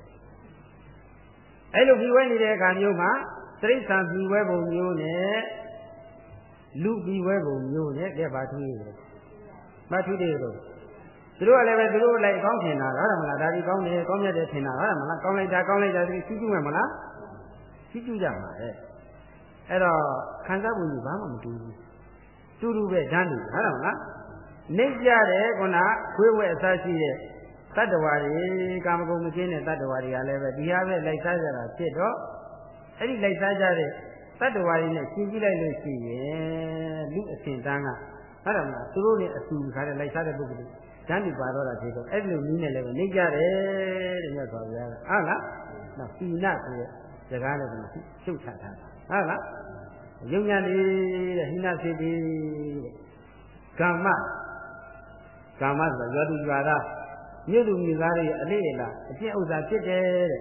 အဲ့လိုဖြီဝဲနေတဲ့အခါမျိုးမှာတိရစ္ဆာန်ဖြီဝဲပုံမျိုးနဲ့လူဖြီဝဲပုံမျိုးနဲ့ကဲဘာထူးရလဲဘာထူးတယ်လို့ သူတို့ကလည်းပဲသူတို့လိုက်ကောင်းထင်တာဟုတ်တယ်မလားဒါဒီကောင်းတယ်ကောင်းမြတ်တယ်ထင်တာဟုတ်တယ်မလားကောင်းလိုက်တာကောင်းလိုက်တာဒီချီးကျူးမယ်မလားချီးကျူးကြမှာလေအဲ့တော့ခံစားမှုကြီးဘာမှမတူဘူးတူတူပဲဓာတ်တူဟုတ်တယ်မလားနေကြတယ်ခုနခွေးဝဲအစားရှိတဲ့တတ္တဝါတွေကာမဂုဏ်မကင်းတဲ့တတ္တဝါတွေကလည်းပဲဒီဟာပဲလိုက်စားကြတာဖြစ်တော့အဲ့ဒီလိုက်စားကြတဲ့တတ္တဝါတွေနဲ့ရှင်းကြည့်လိုက်လို့ရှိရင်လူအစဉ်တန်းကဟုတ်တယ်မလားသူတို့နဲ့အတူခါတဲ့လိုက်စားတဲ့ပုဂ္ဂိုလ် ဓာတ်ဒီပါတော့တာဖြစ်တော့အဲ့လိုနည်းနဲ့လည်းနေကြတယ်တဲ့မြတ်စွာဘုရားကဟုတ်လားနော်ပိဏဆိုတဲ့စကားနဲ့ကရှုပ်ချထားတာဟုတ်လားယုံညာနေတဲ့ဟိနစေတီတဲ့ကာမကာမဆိုတာရွာသူရွာသားမြို့သူမြို့သားတွေအလေးအလားအကျင့်ဥစ္စာဖြစ်တယ်တဲ့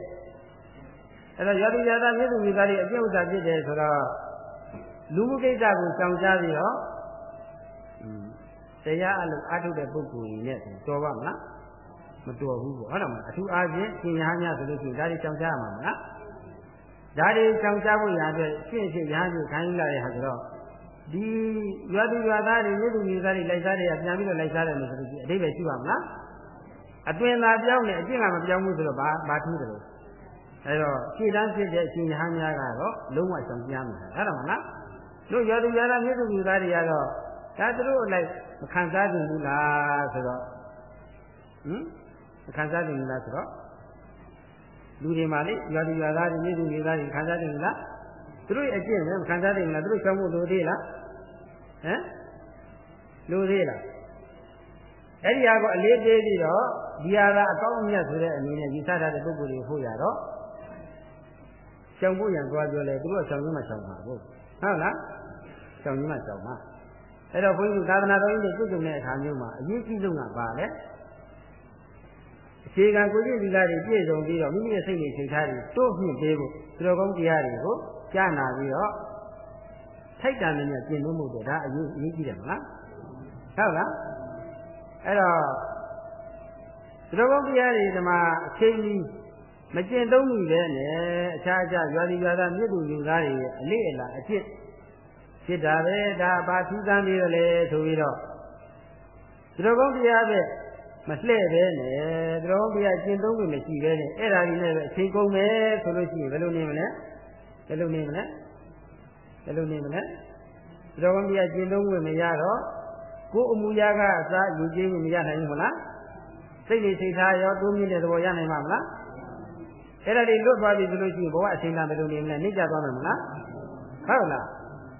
အဲ့တော့ရွာသူရွာသားမြို့သူမြို့သားတွေအကျင့်ဥစ္စာဖြစ်တယ်ဆိုတော့လူမှုကိစ္စကိုကြောင်ကြားပြီးတော့ တရားအလုပ်အထုတ်တဲ့ပုဂ္ဂိုလ်ကြီးနဲ့တော်ပါမလားမတော်ဘူးပေါ့ဟုတ်တယ်မလားအထူးအားဖြင့်ရှင်ရဟန်းများဆိုလို့ရှိရင်ဒါတွေကြောင်ကြားရမှာမလားဒါတွေကြောင်ကြားဖို့ရတဲ့ရှင်းရှင်းရဟန်းကြီးခိုင်းလာတဲ့ဟာဆိုတော့ဒီရွာသူရွာသားတွေမြို့သူမြို့သားတွေလိုက်စားတွေကပြန်ပြီးတော့လိုက်စားတယ်လို့ဆိုလို့ရှိရင်အတိပ္ပယ်ရှိပါမလားအတွင်သာပြောင်းနေအကျင့်ကမပြောင်းဘူးဆိုတော့ဘာဘာထူးတယ်လို့အဲတော့ရှင်းတန်းဖြစ်တဲ့အရှင်ရဟန်းများကတော့လုံးဝကြောင်ကြားမှာဟုတ်တယ်မလားတို့ရွာသူရွာသားမြို့သူမြို့သားတွေကတော့ ဒါသူတို့လိုက်မခံစားကြဘူးလားဆိုတော့ဟမ်မခံစားကြဘူးလားဆိုတော့လူတွေမှာလေရွာသူရွာသားတွေမြို့သူမြို့သားတွေခံစားကြဘူးလားသူတို့ရဲ့အကျင့်လည်းမခံစားကြဘူးလားသူတို့ရှောင်ဖို့လိုသေးလားဟမ်လိုသေးလားအဲ့ဒီဟာကိုအလေးပေးပြီးတော့ဒီဟာကအကောင်းအမြတ်ဆိုတဲ့အနေနဲ့ယူဆထားတဲ့ပုဂ္ဂိုလ်တွေဖို့ရတော့ရှောင်ဖို့ရန်သွားပြောလဲသူတို့ကရှောင်ခြင်းမှရှောင်မှာကိုဟုတ်လားရှောင်ခြင်းမှရှောင်မှာ အဲ့တော့ဘုန်းကြီးသာသနာတော်ကြီးတွေပြုလုပ်တဲ့အခါမျိုးမှာအရေးကြီးဆုံးကပါလေအခြေခံကိုကြီးဒီလာတွေပြည့်စုံပြီးတော့မိမိရဲ့စိတ်တွေချိန်ထားပြီးတိုးမြင့်ပေးဖို့သူတော်ကောင်းတရားတွေကိုကြားနာပြီးတော့ထိုက်တန်နေနဲ့ကျင့်လို့မို့တော့ဒါအရေးအရေးကြီးတယ်မလားဟုတ်လားအဲ့တော့သူတော်ကောင်းတရားတွေဒီမှာအချိန်ကြီးမကျင့်သုံးမိပဲနဲ့အခြားအခြားရွာဒီရွာသားမြစ်သူလူသားတွေရဲ့အလေးအလာအဖြစ် ဖြစ်တာပဲဒါဘာထူးဆန်းနေရလဲဆိုပြီးတော့သူတော်ကောင်းတရားပဲမလှဲ့ပဲနဲ့သူတော်ကောင်းတရားကျင့်သုံးလို့မရှိပဲနဲ့အဲ့ဒါကြီးနဲ့ပဲအချိန်ကုန်မယ်ဆိုလို့ရှိရင်ဘယ်လိုနေမလဲဘယ်လိုနေမလဲဘယ်လိုနေမလဲသူတော်ကောင်းတရားကျင့်သုံးလို့မရတော့ကိုယ်အမူအရာကအစားယူခြင်းမရနိုင်ဘူးမလားစိတ်တွေစိတ်ထားရောတိုးမြင့်တဲ့သဘောရနိုင်မှာမလားအဲ့ဒါတွေလွတ်သွားပြီဆိုလို့ရှိရင်ဘဝအချိန်သားဘယ်လိုနေမလဲနှိမ့်ကြသွားမှာမလားဟုတ်လား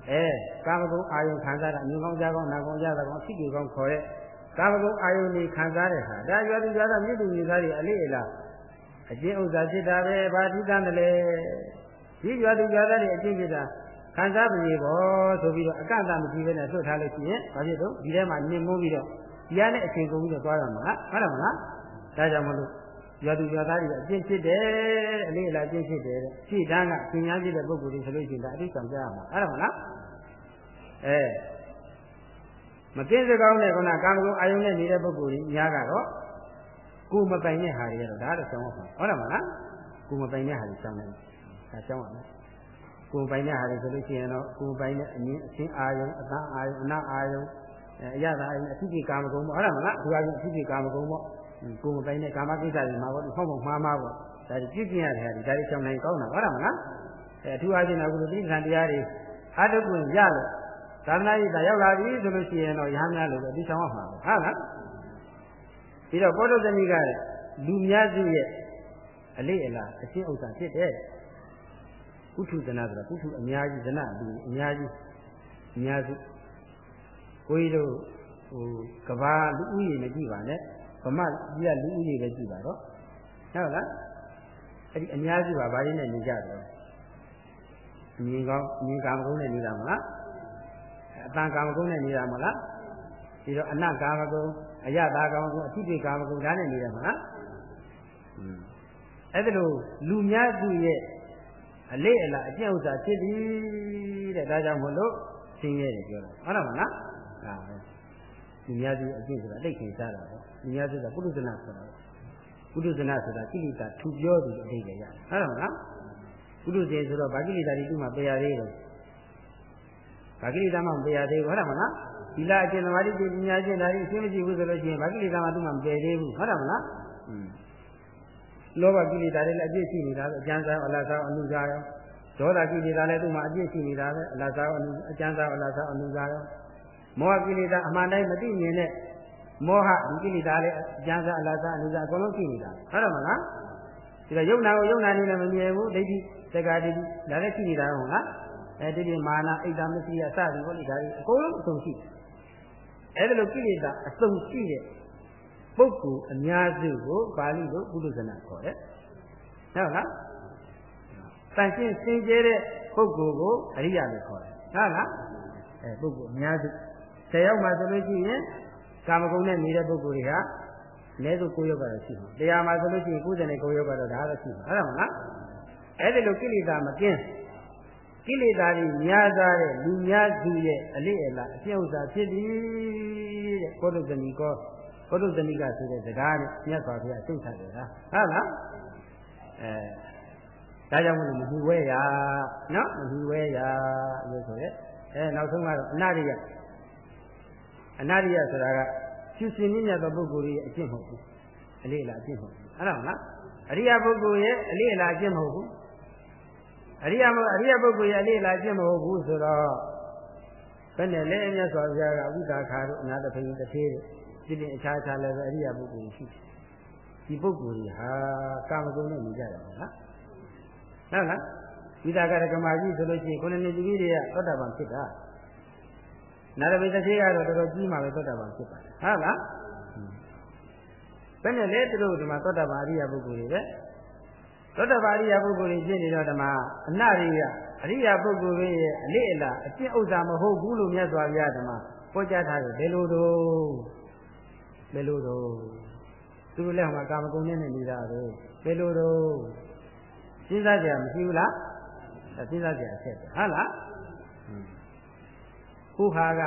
အဲကာမဂုဏ်အာယုံခံစားတာအမြင်ကောင်းကြားကောင်းနာကောင်းကြားတာကောင်းဖြစ်ကြကောင်းခေါ်တဲ့ကာမဂုဏ်အာယုန်นี่ခံစားတဲ့ဟာဒါရွာသူရွာသားမြစ်သူမြစ်သားတွေအလေးအလားအကျင့်ဥစ္စာဖြစ်တာပဲဘာထူးတမ်းတယ်လဲဒီရွာသူရွာသားတွေအကျင့်ဖြစ်တာခံစားပြီပေါ့ဆိုပြီးတော့အကန့်အသတ်မကြည့်ဘဲနဲ့ဆွတ်ထားလို့ရှိရင်ဘာဖြစ်တော့ဒီထဲမှာနင်မိုးပြီးတော့ဒီကနေအချိန်ကုန်ပြီးတော့သွားရမှာလားဟုတ်တယ်မလားဒါကြောင့်မလို့ ရွာသူရွာသားတွေအကျင့်ဖြစ်တယ်အလေးအလားအကျင့်ဖြစ်တယ်တဲ့ရှေ့တန်းကအရှင်များဖြစ်တဲ့ပုဂ္ဂိုလ်တွေဆိုလို့ရှိရင်ဒါအတိတ်ဆောင်ကြရမှာဟုတ်တယ်မလားအဲမကင်းစကောင်းတဲ့ခုနကာမဂုဏ်အာယုန်နဲ့နေတဲ့ပုဂ္ဂိုလ်ကြီးများကတော့ကိုမပိုင်တဲ့ဟာတွေကတော့ဒါတော့ဆောင်းအောင်ဟုတ်တယ်မလားကိုမပိုင်တဲ့ဟာတွေဆောင်းတယ်ဒါဆောင်းရမယ်ကိုပိုင်တဲ့ဟာတွေဆိုလို့ရှိရင်တော့ကိုပိုင်တဲ့အမြင်အချင်းအာယုံအတန်းအာယုံအနာအာယုံအရသာအာယုံအသိကာမဂုဏ်ပေါ့ဟုတ်တယ်မလားဒီဟာကအသိကာမဂုဏ်ပေါ့ ကိုမပိုင်တဲ့ကာမကိစ္စတွေမှာပေါ့ဟုတ်ပုံမှားမှားပေါ့ဒါကြည့်ကြည့်ရတဲ့ဟာဒီဒါတွေဆောင်းနိုင်ကောင်းတာဟုတ်တယ်မလားအဲအထူးအားဖြင့်တော့အခုလိုတိဋ္ဌာန်တရားတွေအာတုကွင်ရလို့သာသနာ့ရေးတာရောက်လာပြီဆိုလို့ရှိရင်တော့ရဟန်းများလို့ပဲဒီဆောင်ရမှာပဲဟုတ်လားပြီးတော့ဘောဓသမီးကလူများစုရဲ့အလေးအလားအရှင်းဥစ္စာဖြစ်တဲ့ကုထုဇနာဆိုတာကုထုအများကြီးဇနာလူအများကြီးအများစုကိုကြီးတို့ဟိုကဘာလူဦးရေမကြည့်ပါနဲ့ ဗမာကြီးကလူဦးရေပဲကြည့်ပါတော့ဟုတ်လားအဲ့ဒီအများစုကဘာရင်းနဲ့နေကြတယ်အမြင်ကောင်းအမြင်ကာမဂုဏ်နဲ့နေတာမလားအတန်ကာမဂုဏ်နဲ့နေတာမလားဒီတော့အနကာမဂုဏ်အယတာကာမဂုဏ်အထိပိကာမဂုဏ်ဒါနဲ့နေတယ်မလားအဲ့ဒါလို့လူများစုရဲ့အလေးအလာအကျင့်ဥစ္စာဖြစ်သည်တဲ့ဒါကြောင့်မို့လို့ဆင်းရဲတယ်ပြောတာဟုတ်တယ်မလားဒါပဲလူများစုအကျင့်ဆိုတာတိတ်ခင်စားတာပဲလူ များစုကပုရုဇနာဆိုတာပုရုဇနာဆိုတာကိလေသာထူပြောသူအတိတ်ရရတယ်ဟုတ်တယ်မလားပုရုဇေဆိုတော့ဗာကိလေသာတွေသူ့မှာပယ်ရသေးတယ်ဗာကိလေသာမှမပယ်ရသေးဘူးဟုတ်တယ်မလားဒီလာအကျင့်သမာဓိကျင့်ပညာကျင့်ဒါတွေအရှင်းမရှိဘူးဆိုလို့ရှိရင်ဗာကိလေသာမှသူ့မှာမပယ်သေးဘူးဟုတ်တယ်မလားอืมလောဘကိလေသာတွေလည်းအပြည့်ရှိနေတာပဲအကျဉ်းစားအလားစားအနုစားရောဒေါသကိလေသာလည်းသူ့မှာအပြည့်ရှိနေတာပဲအလားစားအနုအကျဉ်းစားအလားစားအနုစားရောမောဟကိလေသာအမှန်တိုင်းမသိမြင်တဲ့ မောဟဒီကိလေသာလည်းအကျဉ်းစားအလားစားအနုစားအကုန်လုံးရှိနေတာဟုတ်တယ်မလားဒီကယုံနာကိုယုံနာနေလည်းမမြင်ဘူးဒိဋ္ဌိတက္ကဒိဋ္ဌိဒါလည်းရှိနေတာဟုတ်လားအဲဒီဒီမာနအိတ်တာမရှိရစသည်ဟောဒီဒါတွေအကုန်လုံးအဆုံးရှိအဲ့ဒါလိုကိလေသာအဆုံးရှိတဲ့ပုဂ္ဂိုလ်အများစုကိုပါဠိလိုပုရုဇနာခေါ်တယ်ဟုတ်လားတန်ရှင်းစင်ကြဲတဲ့ပုဂ္ဂိုလ်ကိုအရိယာလို့ခေါ်တယ်ဟုတ်လားအဲပုဂ္ဂိုလ်အများစုဆယ်ယောက်မှဆိုလို့ရှိရင် ကာမဂုဏ်နဲ့နေတဲ့ပုဂ္ဂိုလ်တွေဟာလဲဆို9ယောက်ကတော့ရှိမှာတရားမှာဆိုလို့ရှိရင်99ယောက်ကတော့ဒါလည်းရှိမှာဟုတ်လားမလားအဲ့ဒီလိုကိလေသာမကင်းကိလေသာတွေများစားတဲ့လူများစုရဲ့အလေးအလာအကျဉ်းဥစ္စာဖြစ်သည်တဲ့ဘောဓဇဏီကောဘောဓဇဏီကဆိုတဲ့စကားနဲ့မြတ်စွာဘုရားသိထားတယ်ဟာဟုတ်လားအဲဒါကြောင့်မလို့မဟူဝဲရနော်မဟူဝဲရလို့ဆိုရဲအဲနောက်ဆုံးကတော့အနာရိယ အနာရိယဆိုတာကရှုရှင်မြတ်သောပုဂ္ဂိုလ်ရဲ့အကျင့်မဟုတ်ဘူးအလေးအလာအကျင့်မဟုတ်ဘူးအဲ့ဒါမလားအရိယပုဂ္ဂိုလ်ရဲ့အလေးအလာအကျင့်မဟုတ်ဘူးအရိယမအရိယပုဂ္ဂိုလ်ရဲ့အလေးအလာအကျင့်မဟုတ်ဘူးဆိုတော့ဘယ်နဲ့လဲမြတ်စွာဘုရားကဝိသခါတို့အနာတဖိန်တစ်သေးတို့ဒီပြင်အခြားအခြားလည်းပဲအရိယပုဂ္ဂိုလ်ရှိတယ်ဒီပုဂ္ဂိုလ်ကြီးဟာကာမဂုဏ်နဲ့နေကြတယ်ဟုတ်လားဟုတ်လားဝိသကရကမာကြီးဆိုလို့ရှိရင်ခုနှစ်နှစ်ကြီးတွေကသောတာပန်ဖြစ်တာ နာရမိတသေးကတော့တော်တော်ကြီးမှပဲသောတာပန်ဖြစ်ပါတယ်ဟုတ်လားဘယ်နဲ့လဲသူတို့ဒီမှာသောတာပန်အရိယပုဂ္ဂိုလ်တွေပဲသောတာပန်အရိယပုဂ္ဂိုလ်တွေဖြစ်နေတော့ဒီမှာအနရိယအရိယပုဂ္ဂိုလ်ရဲ့အလေးအလာအကျင့်ဥစ္စာမဟုတ်ဘူးလို့မြတ်စွာဘုရားဒီမှာဟောကြားထားတယ်ဘယ်လိုတော့ဘယ်လိုတော့သူတို့လည်းဟိုမှာကာမဂုဏ်နဲ့နေတာပဲဘယ်လိုတော့စဉ်းစားကြမရှိဘူးလားစဉ်းစားကြအချက်ပဲဟုတ်လား ခုဟာက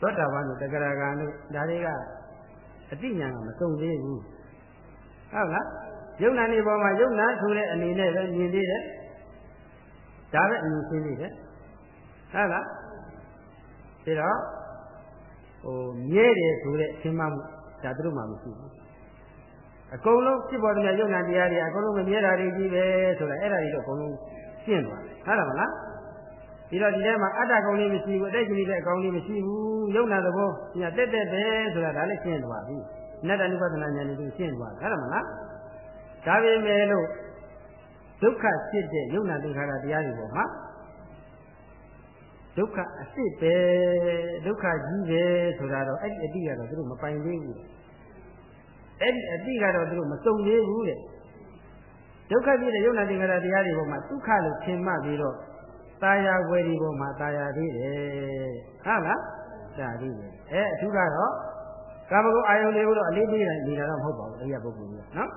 သောတာပန်တို့တဂရဂံတို့ဒါတွေကအတိညာကမစုံသေးဘူးဟုတ်လားယုံနာနေပေါ်မှာယုံနာဆိုတဲ့အနေနဲ့ပဲမြင်သေးတယ်ဒါပဲအမြင်ရှင်းသေးတယ်ဟုတ်လားဒါတော့ဟိုမြဲတယ်ဆိုတဲ့ရှင်းမှမှုဒါသူတို့မှမရှိဘူးအကုန်လုံးဖြစ်ပေါ်တဲ့ယုံနာတရားတွေအကုန်လုံးမမြဲတာတွေကြီးပဲဆိုတာအဲ့ဒါတွေတော့အကုန်လုံးရှင်းသွားတယ်ဟုတ်လားမလား ဒီတော့ဒီထဲမှာအတ္တကောင်လေးမရှိဘူးအတိတ်ကြီးတဲ့အကောင်လေးမရှိဘူးယုံနာသဘောညာတက်တက်တယ်ဆိုတာဒါလည်းရှင်းသွားပြီနတ္တနုပဒနာဉာဏ်တွေရှင်းသွားတယ်ဟုတ်လားမလားဒါပေမဲ့လို့ဒုက္ခဖြစ်တဲ့ယုံနာသင်္ခါရတရားတွေပေါ်မှာဒုက္ခအစ်စ်ပဲဒုက္ခကြီးပဲဆိုတာတော့အဲ့ဒီအတိကတော့သူတို့မပိုင်သေးဘူးအဲ့ဒီအတိကတော့သူတို့မစုံသေးဘူးတဲ့ဒုက္ခဖြစ်တဲ့ယုံနာသင်္ခါရတရားတွေပေါ်မှာဒုက္ခလို့ထင်မှပြီးတော့ ตาယာွယ်ဒီပေါ်မှာตาယာသေးတယ်ဟုတ်လားဒါသေးတယ်အဲအထူးကတော့ကာမဂုဏ်အာယုန်တွေကိုတော့အလေးပေးနေတာတော့မဟုတ်ပါဘူးအရိယပုဂ္ဂိုလ်ကြီးနော်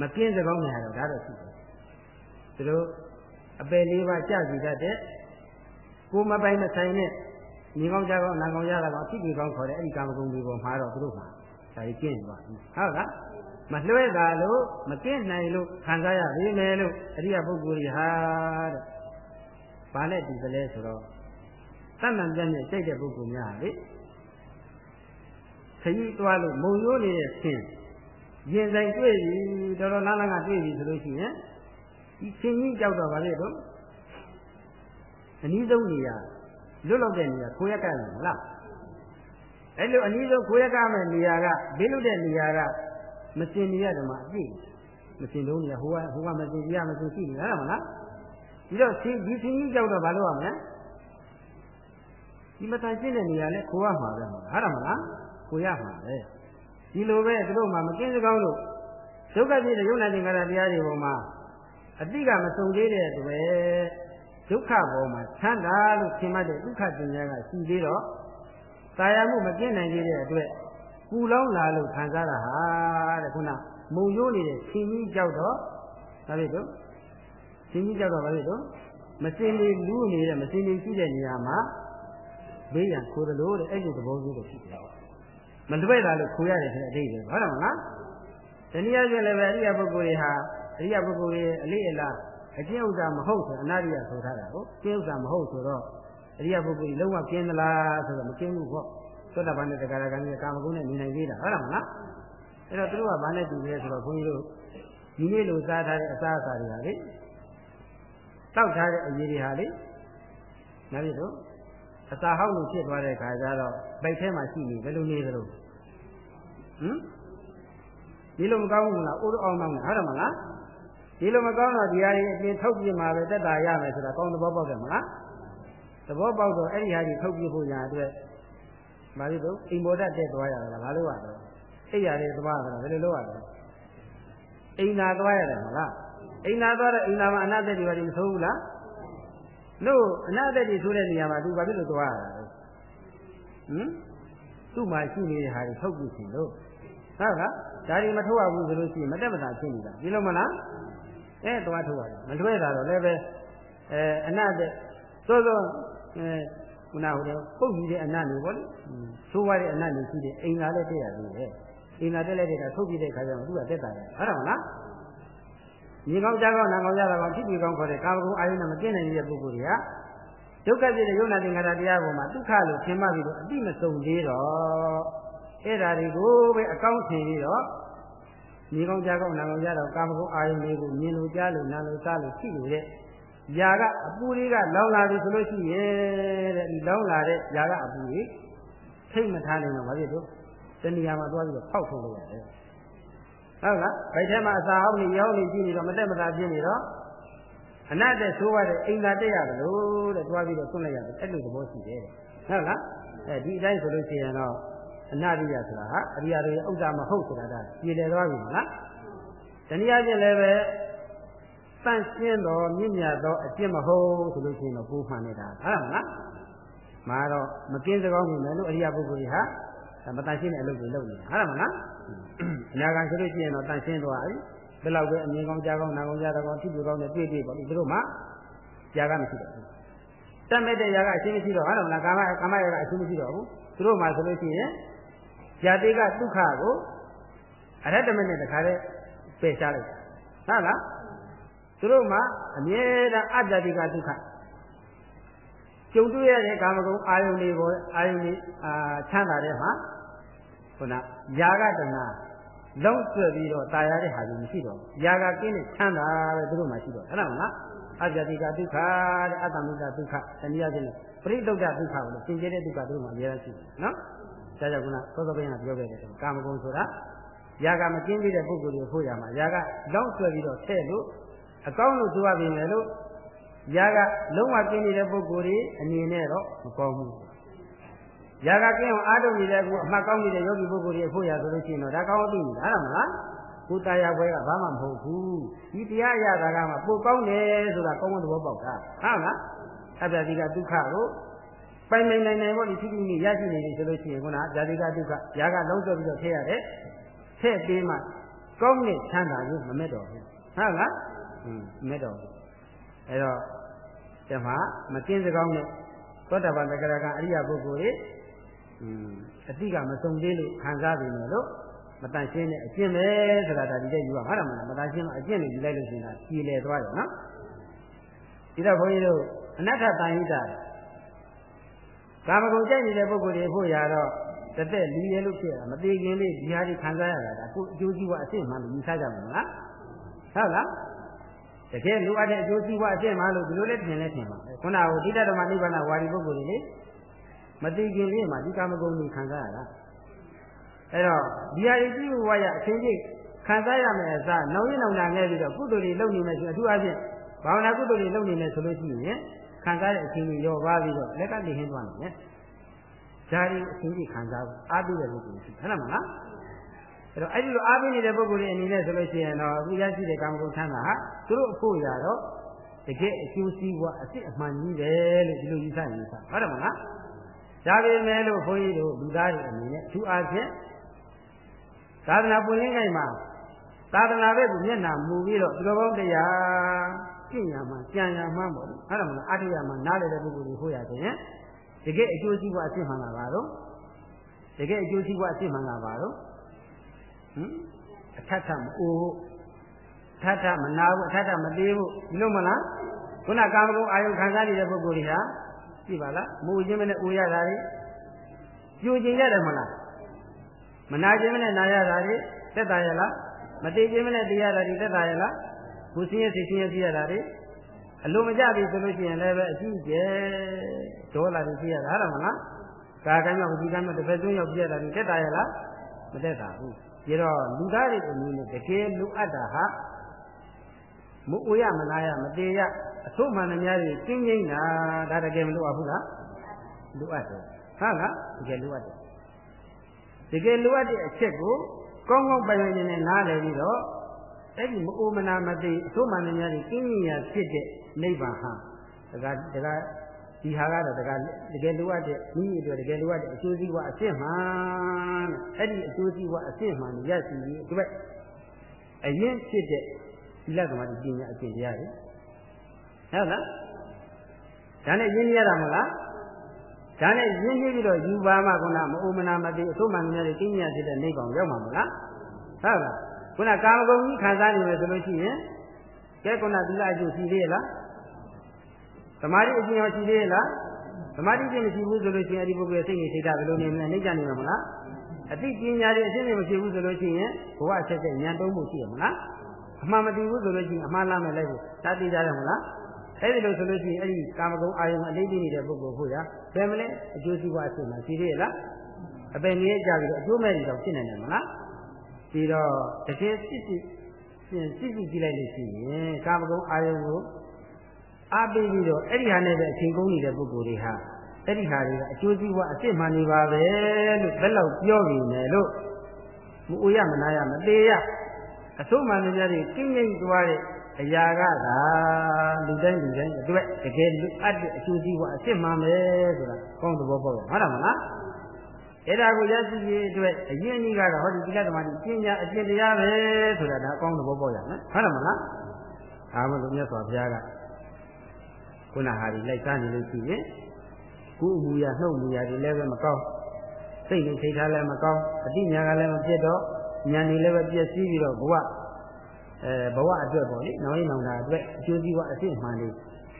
မကင်းစကောင်းနေရတော့ဒါတော့ရှိတယ်သူတို့အပယ်လေးပါးကြစီတတ်တဲ့ကိုမပိုင်မဆိုင်နဲ့ညီကောင်းကြကောင်းနာကောင်းရတာကောအဖြစ်ကြီးကောင်းခေါ်တဲ့အဲ့ဒီကာမဂုဏ်တွေပေါ်မှာတော့သူတို့မှာဒါကြီးကျင့်သွားပြီဟုတ်လားမလွှဲတာလို့မကင်းနိုင်လို့ခံစားရပြီမယ်လို့အရိယပုဂ္ဂိုလ်ကြီးဟာတဲ့ ဘာနဲ့ဒီကလေးဆိုတော့တဏ္ဍံပြည့်နဲ့စိတ်တဲ့ပုဂ္ဂိုလ်များလေခရီးသွားလို့မုံရိုးနေတဲ့ဆင်းရင်ဆိုင်တွေ့ပြီတော်တော်လားလားကတွေ့ပြီဆိုလို့ရှိရင်ဒီဆင်းကြီးကြောက်တော့ဗာလေတော့အနည်းဆုံးနေရလွတ်လောက်တဲ့နေရာကိုရက်ကလည်းမလားအဲ့လိုအနည်းဆုံးကိုရက်ကမဲ့နေရာကဘေးလွတ်တဲ့နေရာကမစင်နေရတော့မှအပြည့်မစင်တော့နေရဟိုကဟိုကမစင်ကြရမစင်ရှိနေတာမလား ဒီတော့ဒီဒီဆင်းကြီးကြောက်တော့ဘာလို့ရမလဲဒီမတန်ရှင်းတဲ့နေရာလဲကိုရမှာပဲဟုတ်တယ်မလားကိုရမှာပဲဒီလိုပဲသူတို့မှမကင်းစကောင်းလို့ခဒုက္ခဖြစ်တဲ့ယုံနာသင်္ခါရတရားတွေပေါ်မှာအတိကမစုံသေးတဲ့အတွက်ဒုက္ခပေါ်မှာချမ်းသာလို့ထင်မှတ်တဲ့ဒုက္ခသင်္ညာကရှိသေးတော့တာယာမှုမကျင့်နိုင်သေးတဲ့အတွက်ပူလောင်းလာလို့ခံစားတာဟာတဲ့ခုနမုံရိုးနေတဲ့ရှင်ကြီးကြောက်တော့ဒါဖြစ်တော့ ရှင်ကြီးကြောက်တော့ဘာဖြစ်တော့မစင်လေးလူးနေတဲ့မစင်လေးရှိတဲ့နေရာမှာဘေးရန်ခိုးတယ်လို့တဲ့အဲ့ဒီသဘောမျိုးကိုဖြစ်တယ်မလွဲ့တာလို့ခိုးရတယ်ဆိုတဲ့အဓိပ္ပာယ်ဟုတ်တယ်မလားတနည်းအားဖြင့်လည်းပဲအရိယပုဂ္ဂိုလ်တွေဟာအရိယပုဂ္ဂိုလ်ရဲ့အလေးအလားအကျင့်ဥစ္စာမဟုတ်ဆိုအနာရိယဆိုထားတာကိုကျင့်ဥစ္စာမဟုတ်ဆိုတော့အရိယပုဂ္ဂိုလ်လုံးဝကျင်းသလားဆိုတော့မကျင်းဘူးပေါ့သောတာပန်နဲ့တရားကံနဲ့ကာမဂုဏ်နဲ့နေနိုင်သေးတာဟုတ်လားမလားအဲ့တော့သူတို့ကဘာနဲ့တူလဲဆိုတော့ခွန်ကြီးတို့ဒီနေ့လိုစားထားတဲ့အစားအစာတွေဟာလေ တောက်ထားတဲ့အရည်တွေဟာလေနောက်ပြီးတော့အစာဟောက်လို့ဖြစ်သွားတဲ့ခါကျတော့ဗိုက်ထဲမှာရှိနေဘယ်လိုနေသလဲဟမ်ဒီလိုမကောင်းဘူးလားအိုးအောင်အောင်နဲ့ဟုတ်တယ်မလားဒီလိုမကောင်းတော့ဒီဟာကြီးအပြင်ထုတ်ပြမှာပဲတက်တာရမယ်ဆိုတာကောင်းသဘောပေါက်တယ်မလားသဘောပေါက်တော့အဲ့ဒီဟာကြီးထုတ်ပြဖို့ညာအတွက်မလေးတို့အိမ်မော်တက်တက်သွားရတာဘာလို့ရတော့အိယာတွေသွားတာဘယ်လိုလုပ်ရလဲအိမ်သာသွားရတယ်မလား အိမ်သာသွားတော့အိမ်သာမှာအနာသက်တွေဘာတွေမဆိုးဘူးလားလို့အနာသက်တွေဆိုတဲ့နေရာမှာသူဘာဖြစ်လို့သွားရတာလဲဟမ်သူ့မှာရှိနေတဲ့ဟာတွေထုတ်ပြရှင်လို့ဟုတ်လားဒါတွေမထုတ်ရဘူးဆိုလို့ရှိရင်မတက်မတာဖြစ်နေတာဒီလိုမလားအဲသွားထုတ်ရတယ်မလွဲတာတော့လည်းပဲအဲအနတ်တဲ့သို့သောအဲခုနကဟိုပုတ်ကြီးတဲ့အနတ်တွေပေါ့လေသိုးရတဲ့အနတ်တွေရှိတယ်အိမ်သာလည်းတက်ရသေးတယ်အိမ်သာတက်လိုက်တဲ့ကထုတ်ပြတဲ့ခါကျတော့သူကတက်တာလေဟုတ်တယ်မလား ညီကောင်းကြားကောင်းနာကောင်းရတာကောင်းဖြစ်ပြီးကောင်းခေါ်တဲ့ကာမဂုဏ်အာယုန်နဲ့မကျင့်နိုင်တဲ့ပုဂ္ဂိုလ်တွေကဒုက္ခဖြစ်တဲ့ယုံနာသင်္ခါရတရားပေါ်မှာဒုက္ခလို့ထင်မှပြီးတော့အတိမစုံသေးတော့အဲ့ဓာတွေကိုပဲအကောင်းထင်ပြီးတော့ညီကောင်းကြားကောင်းနာကောင်းရတော့ကာမဂုဏ်အာယုန်တွေကိုမြင်လို့ကြားလို့နားလို့စားလို့ရှိလို့တဲ့ຢာကအပူတွေကလောင်လာပြီဆိုလို့ရှိရဲ့တဲ့ဒီလောင်လာတဲ့ຢာကအပူတွေထိတ်မထားနိုင်တော့ဘာဖြစ်လို့တဏှာမှာသွားပြီးတော့ဖောက်ထုတ်လို့ရတယ် ဟုတ်လားဘိုက်ထဲမှာအစာဟောင်းနေရောင်းနေကြည့်နေတော့မတက်မတာပြင်းနေတော့အနတ်တဲ့ဆိုးရတဲ့အိမ်သာတက်ရတယ်လို့တဲ့တွားပြီးတော့ဆွန့်လိုက်ရတယ်အဲ့လိုသဘောရှိတယ်ဟုတ်လားအဲဒီအတိုင်းဆိုလို့ရှိရင်တော့အနာရိယဆိုတာဟာအရိယာတွေဥစ္စာမဟုတ်ဆိုတာဒါပြည်လေသွားပြီမလားတနည်းအားဖြင့်လည်းပဲတန့်ရှင်းတော်မြင့်မြတ်သောအကျင့်မဟုတ်ဆိုလို့ရှိရင်တော့ပူမှန်နေတာဟုတ်လားမလားမှာတော့မကင်းစကောင်းနေမယ်လို့အရိယာပုဂ္ဂိုလ်ကြီးဟာမတန်ရှင်းတဲ့အလုပ်တွေလုပ်နေတာဟုတ်လားမလား အနာဂတ်ဆိုလို့ရှိရင်တော့တန်ရှင်းသွားပြီဘယ်လောက်ပဲအမြင်ကောင်းကြားကောင်းနာကောင်းကြားကောင်းဖြစ်ပြကောင်းနဲ့တွေ့တွေ့ပေါ့ဒီတို့မှຢာကမရှိတော့ဘူးတတ်မဲ့တဲ့ຢာကအရှင်းမရှိတော့ဟုတ်လားမလားကာမကာမຢာကအရှင်းမရှိတော့ဘူးသူတို့မှဆိုလို့ရှိရင်ဇာတိကဒုက္ခကိုအရတ္တမနဲ့တခါတည်းပယ်ရှားလိုက်တာဟုတ်လားသူတို့မှအမြဲတမ်းအတ္တတိကဒုက္ခကြုံတွေ့ရတဲ့ကာမဂုဏ်အာယုန်တွေကိုအာယုန်တွေအာချမ်းသာတဲ့မှာ ခုနຢာကတဏလုံးဆွဲပြီးတော့ตายရတဲ့ဟာကြီးမရှိတော့ຢာကကင်းတဲ့ချမ်းသာပဲသူတို့မှရှိတော့အဲ့ဒါမှအပြတိကဒုက္ခတဲ့အတ္တမုဒ္ဒဒုက္ခတနည်းအားဖြင့်ပရိဒုက္ခဒုက္ခကိုသင်ကျတဲ့ဒုက္ခတို့မှာအများကြီးရှိတယ်နော်။ဒါကြောင့်ခုနသောသောပင်ကပြောခဲ့တဲ့ကာမဂုဏ်ဆိုတာယာကမကျင်းသေးတဲ့ပုဂ္ဂိုလ်တွေဖို့ရမှာယာကလောက်ဆွဲပြီးတော့ထဲ့လို့အကောင်းလို့ဆိုရပြင်လေလို့ယာကလုံးဝကျင်းသေးတဲ့ပုဂ္ဂိုလ်တွေအနေနဲ့တော့မကောင်းဘူး ရာဂကင်းအောင်အားထုတ်နေတဲ့အခုအမှတ်ကောင်းနေတဲ့ယောဂီပုဂ္ဂိုလ်တွေအခုရဆိုလို့ရှိရင်တော့ဒါကောင်းသိနေတာဟုတ်မလားကိုယ်တရားပွဲကဘာမှမဟုတ်ဘူးဒီတရားရတာကမှပိုကောင်းတယ်ဆိုတာကောင်းကောင်းသဘောပေါက်တာဟုတ်လားအပ္ပတိကဒုက္ခကိုပိုင်နိုင်နိုင်နိုင်ပေါ့ဒီသူကြီးရရှိနေပြီဆိုလို့ရှိရင်ခုနဇာတိကဒုက္ခရာကလုံးဆွပြီးတော့ထည့်ရတယ်ထည့်ပြီးမှကောင်းတဲ့ချမ်းသာကိုမမက်တော့ဘူးဟုတ်လားอืมမက်တော့ဘူးအဲတော့ဒီမှာမကင်းစကောင်းနဲ့သောတာပန်တဂရကအရိယပုဂ္ဂိုလ်တွေ အတိကမစုံသေးလို့ခံစားပြီမယ်လို့မတန်ရှင်းတဲ့အကျင့်ပဲဆိုတာဒါဒီတဲ့ယူရမှာမလားမတန်ရှင်းအကျင့်ကိုယူလိုက်လို့ရှိရင်ပြည်လေသွားရောနော်ဒီတော့ဘုန်းကြီးတို့အနတ္ထတန်ဟိတာကာမဂုဏ်ကြိုက်နေတဲ့ပုဂ္ဂိုလ်တွေဖို့ရတော့တသက်လူရဲလို့ဖြစ်တာမသေးခင်လေးဒီဟာဒီခံစားရတာအခုအကျိုးစီးပွားအစ်စ်မှလို့ယူဆကြမှာလားဟုတ်လားတကယ်လူအပ်တဲ့အကျိုးစီးပွားအစ်စ်မှလို့ဒီလိုလေးထင်လဲထင်ပါခုနကဟိုဒိဋ္ဌဓမ္မနိဗ္ဗာန်ဝါဒီပုဂ္ဂိုလ်တွေလေ မသေးခင်လေးမှာဒီကာမဂုဏ်ကြီးခံစားရတာအဲ့တော့ဒီဟာဒီကြည့်ဖို့ဝါရအချင်းချင်းခံစားရမယ်အစားနောက်ရင်းနောက်နာငဲပြီးတော့ကုသိုလ်တွေလုပ်နေမယ်ဆိုအထူးအဖြင့်ဘာဝနာကုသိုလ်တွေလုပ်နေမယ်ဆိုလို့ရှိရင်ခံစားတဲ့အချင်းကြီးရောပါပြီးတော့လက်ကနေဟင်းသွားနေတယ်ဒါရီအချင်းကြီးခံစားဘူးအားပြည့်တဲ့လူတွေရှိဟုတ်လားမလားအဲ့တော့အဲ့ဒီလိုအားပေးနေတဲ့ပုဂ္ဂိုလ်တွေအနေနဲ့ဆိုလို့ရှိရင်တော့အခုရရှိတဲ့ကာမဂုဏ်ချမ်းသာဟာသူတို့အဖို့ရတော့တကယ်အကျိုးစီးပွားအစ်စ်အမှန်ကြီးတယ်လို့ဒီလိုယူဆနေစားဟုတ်တယ်မလား ဒါပေမဲ့လို့ဘုန်းကြီးတို့လူသားတွေအနေနဲ့အထူးအားဖြင့်သာသနာပွင့်ရင်းခိုင်မှာသာသနာဘက်ကမျက်နှာမူပြီးတော့ဒီလိုကောင်းတရားကျင့်ရမှာကြံရမှာပေါ့ဟုတ်တယ်မလားအထုရမှာနားလည်တဲ့ပုဂ္ဂိုလ်တွေဟိုရတဲ့တကယ်အကျိုးစီးပွားအစ်စ်မှန်လာပါတော့တကယ်အကျိုးစီးပွားအစ်စ်မှန်လာပါတော့ဟင်အထက်ထမအိုးဖို့ထထမနာဘူးအထက်ထမသေးဘူးဒီလိုမလားခုနကာမဂုဏ်အာယုခံစားနေတဲ့ပုဂ္ဂိုလ်တွေဟာ ကြည့်ပါလားမူခြင်းမနဲ့အိုရတာတွေကြိုကျင်ရတယ်မလားမနာခြင်းမနဲ့နာရတာတွေသက်သာရလားမတည်ခြင်းမနဲ့တရားတာတွေသက်သာရလားဘုစင်းရဲ့စိတ်ဆင်းရဲဖြစ်ရတာတွေအလိုမကျပြီဆိုလို့ရှိရင်လည်းပဲအကြည့်ကျဲဒေါ်လာတွေဖြစ်ရတာဟုတ်မလားကာကံရောက်ဒီကံမှာတစ်ဖက်သွင်းရောက်ပြရတာတွေသက်သာရလားမသက်သာဘူးပြီးတော့လူသားတွေအနေနဲ့တကယ်လိုအပ်တာဟာမအိုရမနာရမတေရ အဆုံးမှန်သမျှတွေကျင်းငိမ့်တာဒါတကယ်မလိုအပ်ဘူးလားလိုအပ်တယ်ဟုတ်လားတကယ်လိုအပ်တယ်တကယ်လိုအပ်တဲ့အချက်ကိုကောင်းကောင်းပိုင်ပိုင်နေနားလည်ပြီးတော့အဲ့ဒီမအိုမနာမတေအဆုံးမှန်သမျှတွေကျင်းငိမ့်ရဖြစ်တဲ့နိဗ္ဗာန်ဟာတကတကဒီဟာကတော့တကတကယ်လိုအပ်တဲ့မိမိအတွက်တကယ်လိုအပ်တဲ့အကျိုးစီးပွားအစစ်မှန်တဲ့အဲ့ဒီအကျိုးစီးပွားအစစ်မှန်ရရှိပြီးအတွက်အရင်ဖြစ်တဲ့သီလသမာဓိပညာအကျင့်တရားတွေ ဟုတ်လားဒါနဲ့ရင်းရတာမဟုတ်လားဒါနဲ့ရင်းပြီးတော့ယူပါမှခုနမအိုမနာမသိအဆုံးမှန်များတွေသိညာဖြစ်တဲ့နိဗ္ဗာန်ရောက်မှာမဟုတ်လားဟုတ်လားခုနကာမဂုဏ်ကြီးခံစားနေမယ်ဆိုလို့ရှိရင်ကဲခုနသီလအကျိုးရှိသေးလားသမာဓိအကျင့်ရောရှိသေးလားသမာဓိကျင့်မရှိဘူးဆိုလို့ရှိရင်အဲ့ဒီပုဂ္ဂိုလ်စိတ်နေစိတ်ဓာတ်ဘယ်လိုနေမလဲနှိမ့်ကြနေမှာမလားအသိပညာတွေအရှင်းနေမရှိဘူးဆိုလို့ရှိရင်ဘဝဆက်တဲ့ဉာဏ်တုံးမှုရှိရမလားအမှန်မသိဘူးဆိုလို့ရှိရင်အမှားလားမယ်လိုက်ဖို့သာသိကြရမလား အဲ့ဒီလိုဆိုလို့ရှိရင်အဲ့ဒီကာမဂုဏ်အာယုံအလေးသိနေတဲ့ပုဂ္ဂိုလ်ဖို့ရဘယ်မလဲအကျိုးစီးပွားအဖြစ်မှာရှိသေးရဲ့လားအပင်ကြီးကြပြီးတော့အကျိုးမဲ့ကြီးတော့ဖြစ်နေတယ်မလားပြီးတော့တကယ်စစ်စစ်စစ်စစ်ကြည့်လိုက်လို့ရှိရင်ကာမဂုဏ်အာယုံကိုအားပေးပြီးတော့အဲ့ဒီဟာနဲ့ပဲအချိန်ကုန်နေတဲ့ပုဂ္ဂိုလ်တွေဟာအဲ့ဒီဟာတွေကအကျိုးစီးပွားအစ်စ်မှန်နေပါပဲလို့ဘယ်လောက်ပြောနေတယ်လို့မအိုရမနာရမသေးရအဆုံးမှန်များတွေကျင့်ငိမ့်သွားတဲ့ အရာကသာလူတိုင်းလူတိုင်းအတွက်တကယ်လူအပ်တဲ့အကျိုးစီးပွားအစ်စ်မှန်ပဲဆိုတာကောင်းသဘောပေါက်ရဟုတ်တယ်မလားအဲ့ဒါကိုရရှိရေးအတွက်အရင်ကြီးကတော့ဟောဒီသီလသမာဓိပညာအကျင့်တရားပဲဆိုတာဒါအကောင်းသဘောပေါက်ရမယ်ဟုတ်တယ်မလားအားမလို့မြတ်စွာဘုရားကခုနဟာဒီလိုက်စားနေလို့ရှိရင်ကိုယ်အမူအရာနှုတ်အမူအရာတွေလည်းပဲမကောင်းစိတ်နဲ့ထိထားလည်းမကောင်းအတိညာကလည်းမဖြစ်တော့ဉာဏ်တွေလည်းပဲပြည့်စည်ပြီးတော့ဘဝ အဲဘဝအတွက်ပေါ့လေနောက်ရင်နောက်တာအတွက်အကျိုးစီးပွားအစ်စ်မှန်လေး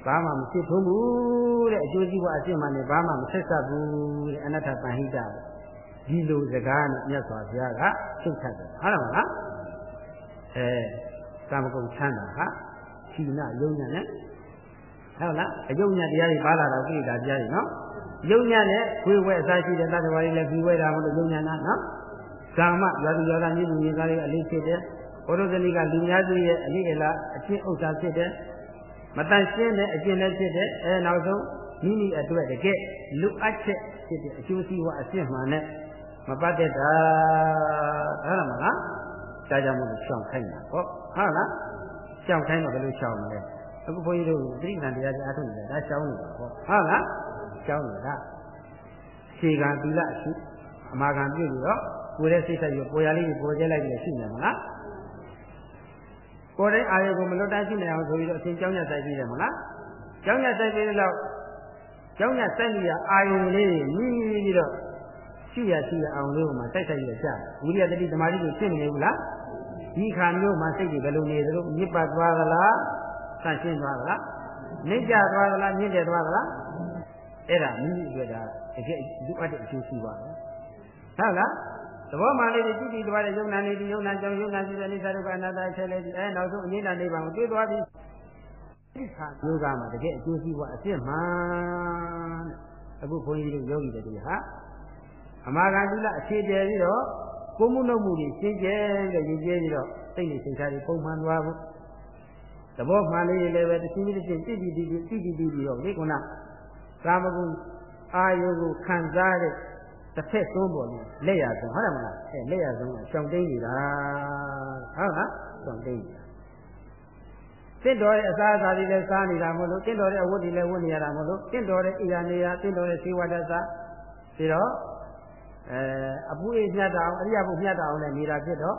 ဘာမှမဖြစ်ထုံးဘူးတဲ့အကျိုးစီးပွားအစ်စ်မှန်လေးဘာမှမဆက်ဆက်ဘူးတဲ့အနတ္ထပန်ဟိတဒီလိုစကားနဲ့မြတ်စွာဘုရားကသိထတ်တယ်ဟုတ်လားမလားအဲကာမဂုဏ်ချမ်းသာဟာသီလယုံညာနဲ့ဟုတ်လားအယုံညာတရားတွေပါလာတော့ကိလေသာတရားတွေနော်ယုံညာနဲ့ခွေဝဲအစားရှိတဲ့တတ္တဝါတွေလည်းပြီးဝဲတာမလို့ယုံညာနာနော်ကာမရွာသူရွာသားမြင့်လူမြင့်သားတွေအလေးဖြစ်တယ် ဘုရုဇနီကလူများစုရဲ့အလေးအလားအချင်းဥစ္စာဖြစ်တယ်မတန်ရှင်းတဲ့အကျင့်လည်းဖြစ်တယ်အဲနောက်ဆုံးမိမိအတွက်တကယ်လူအပ်ချက်ဖြစ်တဲ့အကျိုးစီးပွားအစစ်မှန်နဲ့မပတ်သက်တာဟုတ်လားမလားဒါကြောင့်မို့ရှောင်ခိုင်းတာပေါ့ဟုတ်လားရှောင်ခိုင်းတော့ဘယ်လိုရှောင်မလဲအခုဘုန်းကြီးတို့သတိဉာဏ်တရားကြီးအားထုတ်နေတယ်ဒါရှောင်နေတာပေါ့ဟုတ်လားရှောင်နေတာခြေကံသီလအရှိအမာခံပြုလို့တော့ကိုယ်ရဲ့စိတ်ဆက်ပြီးပေါ်ရလေးကိုပေါ်ကျဲလိုက်ပြီးရှိနေမှာလား ကိုယ်တိုင်းအာရုံကိုမလွတ်တမ်းရှိနေအောင်ဆိုပြီးတော့အရှင်ကျောင်းညက်ဆိုင်ပြီးတယ်မလားကျောင်းညက်ဆိုင်ပြီးတော့ကျောင်းညက်ဆိုင်ပြီးအာရုံလေးမိမိပြီးတော့ရှိရရှိရအောင်လေးကိုမှတိုက်ဆိုင်ရကြဝိရိယတတိသမာဓိကိုရှင်းနေဘူးလားဒီခါမျိုးမှာစိတ်တွေဘယ်လိုနေသလိုမြစ်ပတ်သွားသလားဆန့်ရှင်းသွားသလားနှိမ့်ကြသွားသလားမြင့်တယ်သွားသလားအဲ့ဒါမိမိအတွက်ဒါတကယ်လူအပ်တဲ့အကျိုးရှိပါပဲဟုတ်လား သဘောမှန်လေးကြည့်ကြည့်သွားတဲ့ယုံနာနေဒီယုံနာကြောင့်ယုံနာရှိတဲ့နိစ္စဒုက္ခအနတ္တဆက်လေဒီအဲနောက်ဆုံးအငြိမ့်တာနေပါကိုတွေ့သွားပြီဒီခါယောဂမှာတကယ်အကျိုးရှိဖို့အစ်စ်မှန်အခုဘုန်းကြီးတို့ယောဂီတွေဟာအမာဂန္တိလအခြေတည်ပြီးတော့ကိုမှုနှုတ်မှုတွေရှင်းကျဲပြီးတော့ရည်ကျဲပြီးတော့စိတ်နဲ့စိတ်ထားတွေပုံမှန်သွားဖို့သဘောမှန်လေးလည်းပဲတစ်ချင်းတစ်ချင်းတိတိတိတိတိတိတိပြီးတော့ဒီကုဏကာမဂုဏ်အာယုကိုခံစားတဲ့ တစ်ဖက်သွန်းပေါ်လို့လက်ရဆုံးဟုတ်တယ်မလားအဲလက်ရဆုံးကရှောင်တိန်နေတာဟုတ်လားရှောင်တိန်နေတာတင့်တော်တဲ့အစားအစာတွေလည်းစားနေတာမဟုတ်လို့တင့်တော်တဲ့အဝတ်တွေလည်းဝတ်နေရတာမဟုတ်လို့တင့်တော်တဲ့အရာနေရာတင့်တော်တဲ့စေဝတ္တစာပြီးတော့အဲအပူအိမ်မြတ်တာအောင်အရိယဘုမြတ်တာအောင်လည်းနေတာဖြစ်တော့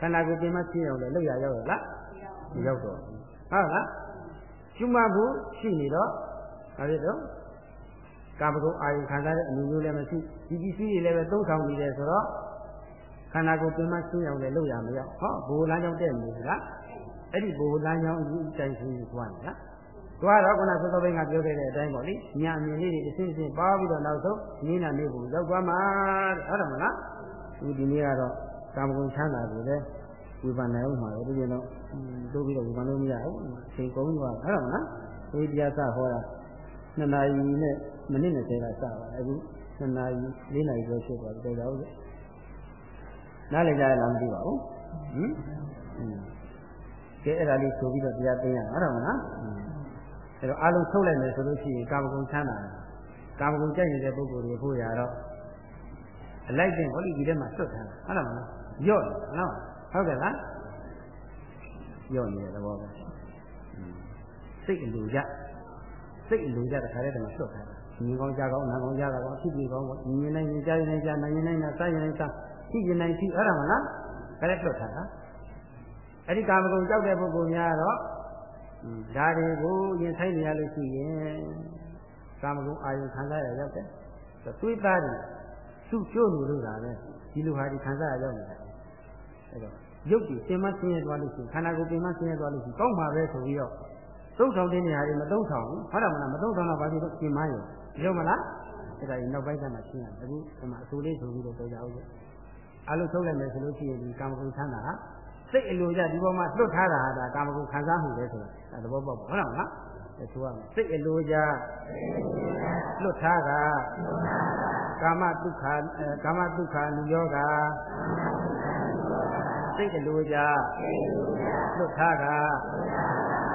ခန္ဓာကိုယ်ပြင်မဖြစ်အောင်လည်းလောက်ရရောက်ရလားမရောက်တော့ဟုတ်လားကျွမ်းမှုရှိနေတော့ဒါဖြစ်တော့ ကာမဂုဏ်အာယုခံစားတဲ့အမှုမျိုးလည်းမရှိဒီပစ္စည်းတွေလည်းပဲသုံးဆောင်နေတယ်ဆိုတော့ခန္ဓာကိုယ်ပြင်မရှင်းအောင်လည်းလောက်ရမရောက်ဟောဘိုလမ်းကြောင်းတဲ့နေလားအဲ့ဒီဘိုလမ်းကြောင်းအကြီးအတိုင်းရှင်းသွားနေလားသွားတော့ခုနသုသောဘိန်းကပြောခဲ့တဲ့အတိုင်းပေါ့လေညာမြင်လေးတွေအစဉ်စဉ်ပါပြီးတော့နောက်ဆုံးနိနာနေဘူးရောက်သွားမှာတဲ့ဟုတ်တယ်မလားဒီဒီနေ့ကတော့ကာမဂုဏ်ချမ်းသာကိုလည်းဝေဖန်နိုင်အောင်မှာပဲဒီလိုတော့တို့ပြီးတော့ဝေဖန်လို့မရဘူးအချိန်ကုန်သွားဟုတ်တယ်မလားဒီတရားစဟောတာနှစ်နာရီနဲ့ မိနစ်20ကစပါအခုနှစ်နာရီ၄နာရီကျော်ဖြစ်သွားပြီတော်ကြဘူးနားလည်ကြရလားမသိပါဘူးဟင်ကဲအဲ့ဒါလေးဆိုပြီးတော့တရားသိရအောင်ဟုတ်တယ်မလားအဲ့တော့အလုံးထုတ်လိုက်မယ်ဆိုလို့ရှိရင်ကာမဂုဏ်ချမ်းသာကာမဂုဏ်ကြိုက်နေတဲ့ပုဂ္ဂိုလ်တွေဖို့ရတော့အလိုက်တဲ့ဟောဒီဒီထဲမှာစွတ်ထားတာဟုတ်တယ်မလားရော့တယ်နော်ဟုတ်ကဲ့လားရော့နေတဲ့သဘောပဲစိတ်အလိုကြစိတ်အလိုကြတဲ့ခါတည်းတည်းမှာစွတ်ထား တာညီကောင်းကြကောင်းနာကောင်းကြတာကောင်းဖြစ်ပြီးကောင်းပေါ့ညီနေနေကြားနေကြားနိုင်နေနိုင်စားရင်နိုင်စားဖြစ်ရင်နိုင်ဖြစ်အဲ့ဒါမလားခါတည်းစွတ်ထားတာအဲ့ဒီကာမဂုဏ်ကြောက်တဲ့ပုဂ္ဂိုလ်များတော့ဒါတွေကိုရင်ဆိုင်နေရလို့ရှိရင်ကာမဂုဏ်အာယုခံစားရရောက်တယ်သွေးသားတွေသူ့ကျိုးနေလို့တာပဲဒီလိုဟာဒီခံစားရရောက်နေတာအဲ့တော့ရုပ်ကြီးသင်မဆင်းရဲသွားလို့ရှိရင်ခန္ဓာကိုယ်ပင်မဆင်းရဲသွားလို့ရှိရင်ကောင်းပါပဲဆိုပြီးတော့သုံးဆောင်တဲ့နေရာတွေမသုံးဆောင်ဘူးဟုတ်တယ်မလားမသုံးဆောင်တော့ဘာဖြစ်လို့ပြင်မရော ရောမလားအဲ့ဒါကြီးနောက်ပိုင်းကမှရှင်းရတယ်အခုဒီမှာအဆိုလေးဆိုပြီးတော့ပြောကြအောင်အလုံးထုတ်လိုက်မယ်ဆိုလို့ရှိရင်ဒီကာမဂုဏ်ချမ်းသာဟာစိတ်အလိုကြဒီပေါ်မှာလွတ်ထားတာဟာဒါကာမဂုဏ်ခံစားမှုပဲဆိုတာဒါသဘောပေါက်ပါဟုတ်လားမလားအဲဆိုရမယ်စိတ်အလိုကြလွတ်ထားတာကာမဒုက္ခကာမဒုက္ခလူယောဂစိတ်အလိုကြလွတ်ထားတာ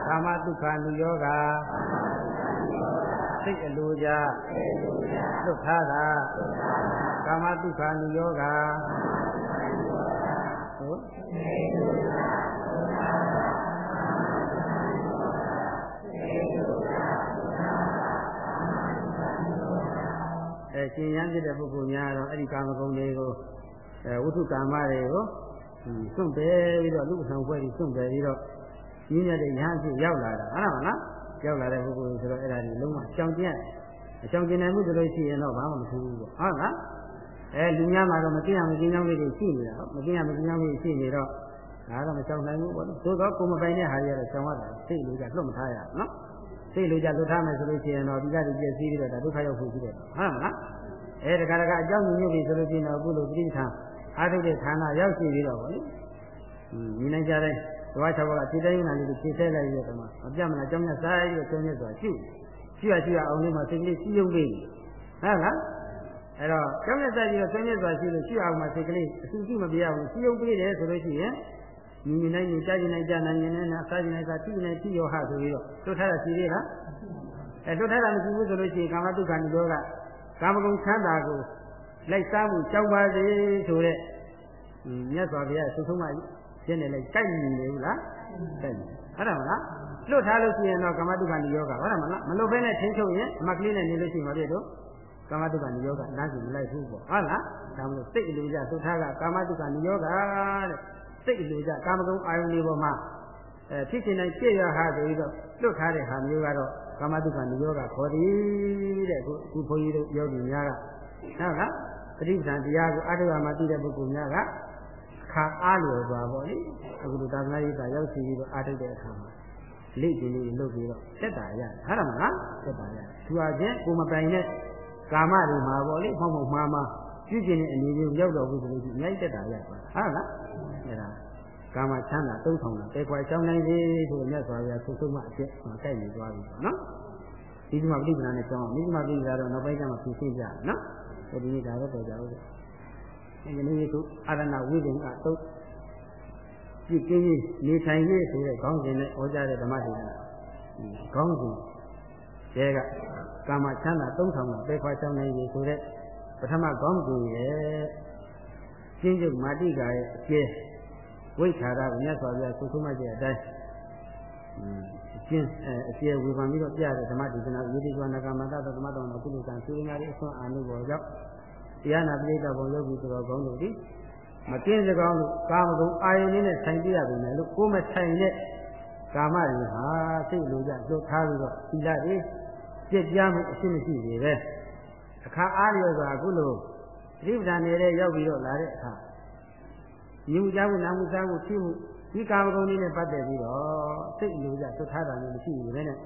ကာမဒုက္ခလူယောဂ စိတ်အလိုကြလွတ်ထားတာကာမဒုက္ခလူယောဂဟုတ်အဲရှင်ရမ်းဖြစ်တဲ့ပုဂ္ဂိုလ်များတော့အဲ့ဒီကာမဂုဏ်တွေကိုအဲဝိသုကာမတွေကိုစွန့်ပယ်ပြီးတော့လူ့ဆောင်ဖွဲ့ပြီးစွန့်ပယ်ပြီးတော့ကြီးမြတ်တဲ့ရဟန်းဖြစ်ရောက်လာတာဟုတ်လားမလား ရောက်လာတဲ့ပုဂ္ဂိုလ်ဆိုတော့အဲ့ဒါဒီလုံးဝအကြောင်းကျန်အကြောင်းကျင်နိုင်မှုဆိုလို့ရှိရင်တော့ဘာမှမထူးဘူးပေါ့ဟုတ်လားအဲလူများမှာတော့မသိရမသိကြောင်းလေးတွေရှိနေတာဟုတ်မသိရမသိကြောင်းလေးရှိနေတော့ဒါတော့မကြောက်နိုင်ဘူးပေါ့နော်သို့တော့ကိုမပိုင်တဲ့ဟာတွေကတော့ကြောင်ရတာစိတ်လိုကြလွတ်မထားရနော်စိတ်လိုကြလွတ်ထားမယ်ဆိုလို့ရှိရင်တော့ဒီကတည်းကပြည့်စည်ပြီးတော့ဒါဒုက္ခရောက်ဖို့ရှိတယ်ဟုတ်မလားအဲတခါတခါအကြောင်းညွှန်ပြီဆိုလို့ရှိရင်တော့အခုလိုပြိဋ္ဌာန်အားထုတ်တဲ့ဌာနရောက်ရှိပြီးတော့ဗောလေညီနိုင်ကြတဲ့ ဘဝ၆ပါးကခြေတိုင်းနာလေးကိုခြေဆဲလိုက်ရတော့မှမပြတ်မလားကြောင်းမြတ်စားရပြီးတော့ကျုံးမြတ်စွာရှိရှိရရှိရအောင်လေးမှစိတ်ကလေးစီးရုံလေးဟုတ်လားအဲ့တော့ကျောင်းမြတ်စားပြီးတော့ကျုံးမြတ်စွာရှိလို့ရှိအောင်မှစိတ်ကလေးအဆူရှိမပြရဘူးစီးရုံပေးတယ်ဆိုလို့ရှိရင်ညီညီနိုင်ညီကြားညီနိုင်ကြားနိုင်ညီနိုင်နာစားညီနိုင်စားတိနိုင်တိရောဟဆိုပြီးတော့လွတ်ထားတာရှိသေးလားအဲလွတ်ထားတာမရှိဘူးဆိုလို့ရှိရင်ကာမတုခဏိရောကကာမဂုဏ်ချမ်းသာကိုလိုက်စားမှုကြောက်ပါစေဆိုတဲ့မြတ်စွာဘုရားဆုဆုံးမရှ င်းတယ်လေကြိုက်နေနေဘူးလားကြိုက်နေဟုတ်တယ်မလားလွတ်ထားလို့ရှိရင်တော့ကာမတုခဏိယောဂဟုတ်တယ်မလားမလွတ်ဘဲနဲ့ထင်းချုပ်ရင်အမကလေးနဲ့နေလို့ရှိမှပြည့်တော့ကာမတုခဏိယောဂလမ်းစီမလိုက်ဘူးပေါ့ဟုတ်လားဒါမလို့စိတ်အလိုကြသုထားကကာမတုခဏိယောဂတဲ့စိတ်အလိုကြကာမဂုဏ်အာယုန်တွေပေါ်မှာအဲဖြစ်ချင်တိုင်းပြည့်ရဟာဆိုပြီးတော့လွတ်ထားတဲ့ဟာမျိုးကတော့ကာမတုခဏိယောဂခေါ်သည်တဲ့ခုခုဘုန်းကြီးတို့ယောဂီများကဟုတ်လားပဋိပဒံတရားကိုအထုရမှာသိတဲ့ပုဂ္ဂိုလ်များက ခါအားလျော်စွာပေါ့လေအခုလိုသာသနာ့ရေးတာရောက်စီပြီးတော့အားထုတ်တဲ့အခါမှာလိတ်ကြီးလေးလုပ်ပြီးတော့တက်တာရတယ်ဟုတ်တယ်မလားတက်တာရတယ်သူအချင်းကိုမပိုင်တဲ့ကာမတွေမှာပေါ့လေဖောက်ဖောက်မှားမှားပြုကျင်တဲ့အနေမျိုးရောက်တော့ဘူးဆိုလို့ဒီအများကြီးတက်တာရပါဟုတ်လားအဲ့ဒါကာမချမ်းသာသုံးဆောင်တာတေခွာချောင်းနိုင်ပြီဆိုမြတ်စွာဘုရားဆုဆုံးမအကျက်မှာကြိုက်နေသွားပြီပေါ့နော်ဒီမှာပြိပ္ပဏနဲ့ကြောင်းမိမပြိပ္ပဏတော့နောက်ပိုင်းကျမှဖြည့်ရှင်းကြနော်ဒီနေ့ဒါတော့ပေါ်ကြဦး ဒီနေ့ကအာရဏဝိဒင်ကတုတ်ပြည့်ကင်းနေထိုင်နေဆိုတဲ့ခေါင်းစဉ်နဲ့ဟောကြားတဲ့ဓမ္မဒေသနာခေါင်းစဉ်ကျဲကကာမချမ်းသာသုံးဆောင်တာပဲခွာချောင်းနိုင်ပြီဆိုတဲ့ပထမကောင်းကူရဲ့ကျင်းကျုပ်မာတိကာရဲ့အကျဲဝိထာရကိုမြတ်စွာဘုရားဆုံးဆုံးမကျတဲ့အတိုင်းအကျင်းအကျဲဝေဖန်ပြီးတော့ပြတဲ့ဓမ္မဒေသနာယေတိကွာနဂမတသသမတော်မှာကုလကံသုရညာရဲ့အစွမ်းအာနုဘောကြောင့် တရားနာပိဋကဘုံယောဂီတော်ကောင်းတို့ဒီမကင်းစကောင်းလို့ကာမဂုဏ်အာယုန်နဲ့ဆိုင်ပြရပြီလေလို့ကိုယ်မဆိုင်တဲ့ကာမတွေဟာစိတ်လိုကြလွတ်ထားပြီးတော့သီလတွေပြည့်ပြားမှုအရှင်းမရှိနေပဲအခါအားလျော်စွာအခုလိုသတိပဋ္ဌာန်နေတဲ့ရောက်ပြီးတော့လာတဲ့အခါမြူကြမှုနာမှုစားမှုဖြစ်မှုဒီကာမဂုဏ်လေးနဲ့ပတ်သက်ပြီးတော့စိတ်လိုကြလွတ်ထားတာလည်းမရှိဘူးပဲနဲ့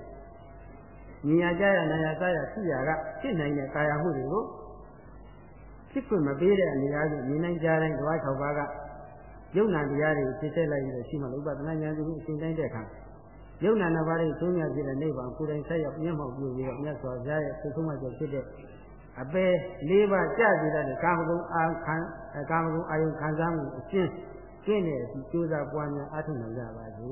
ဉာဏ်ကြရနာရစားရဖြစ်ရကဖြစ်နိုင်တဲ့ကာယမှုတွေကို ဖြစ်ခွင့်မပေးတဲ့အနေအားဖြင့်မြင်နိုင်ကြတိုင်းဓဝါ၆ပါးကယုံနာတရားတွေဖြစ်ဆက်လိုက်ပြီးတော့ရှိမှဥပဒနာဉာဏ်သူအရှင်တိုင်းတဲ့အခါယုံနာနာပါးတွေသုံးရဖြစ်တဲ့နိဗ္ဗာန်ကိုယ်တိုင်ဆက်ရောက်မျက်မှောက်ပြုပြီးတော့မြတ်စွာဘုရားရဲ့သုံးမှကျော်ဖြစ်တဲ့အပေလေးပါးကြကြတဲ့ကာမဂုဏ်အာခံကာမဂုဏ်အာယုခံစားမှုအရှင်းကျင့်တဲ့အထိကြိုးစားပွားများအားထုတ်နိုင်ကြပါစေ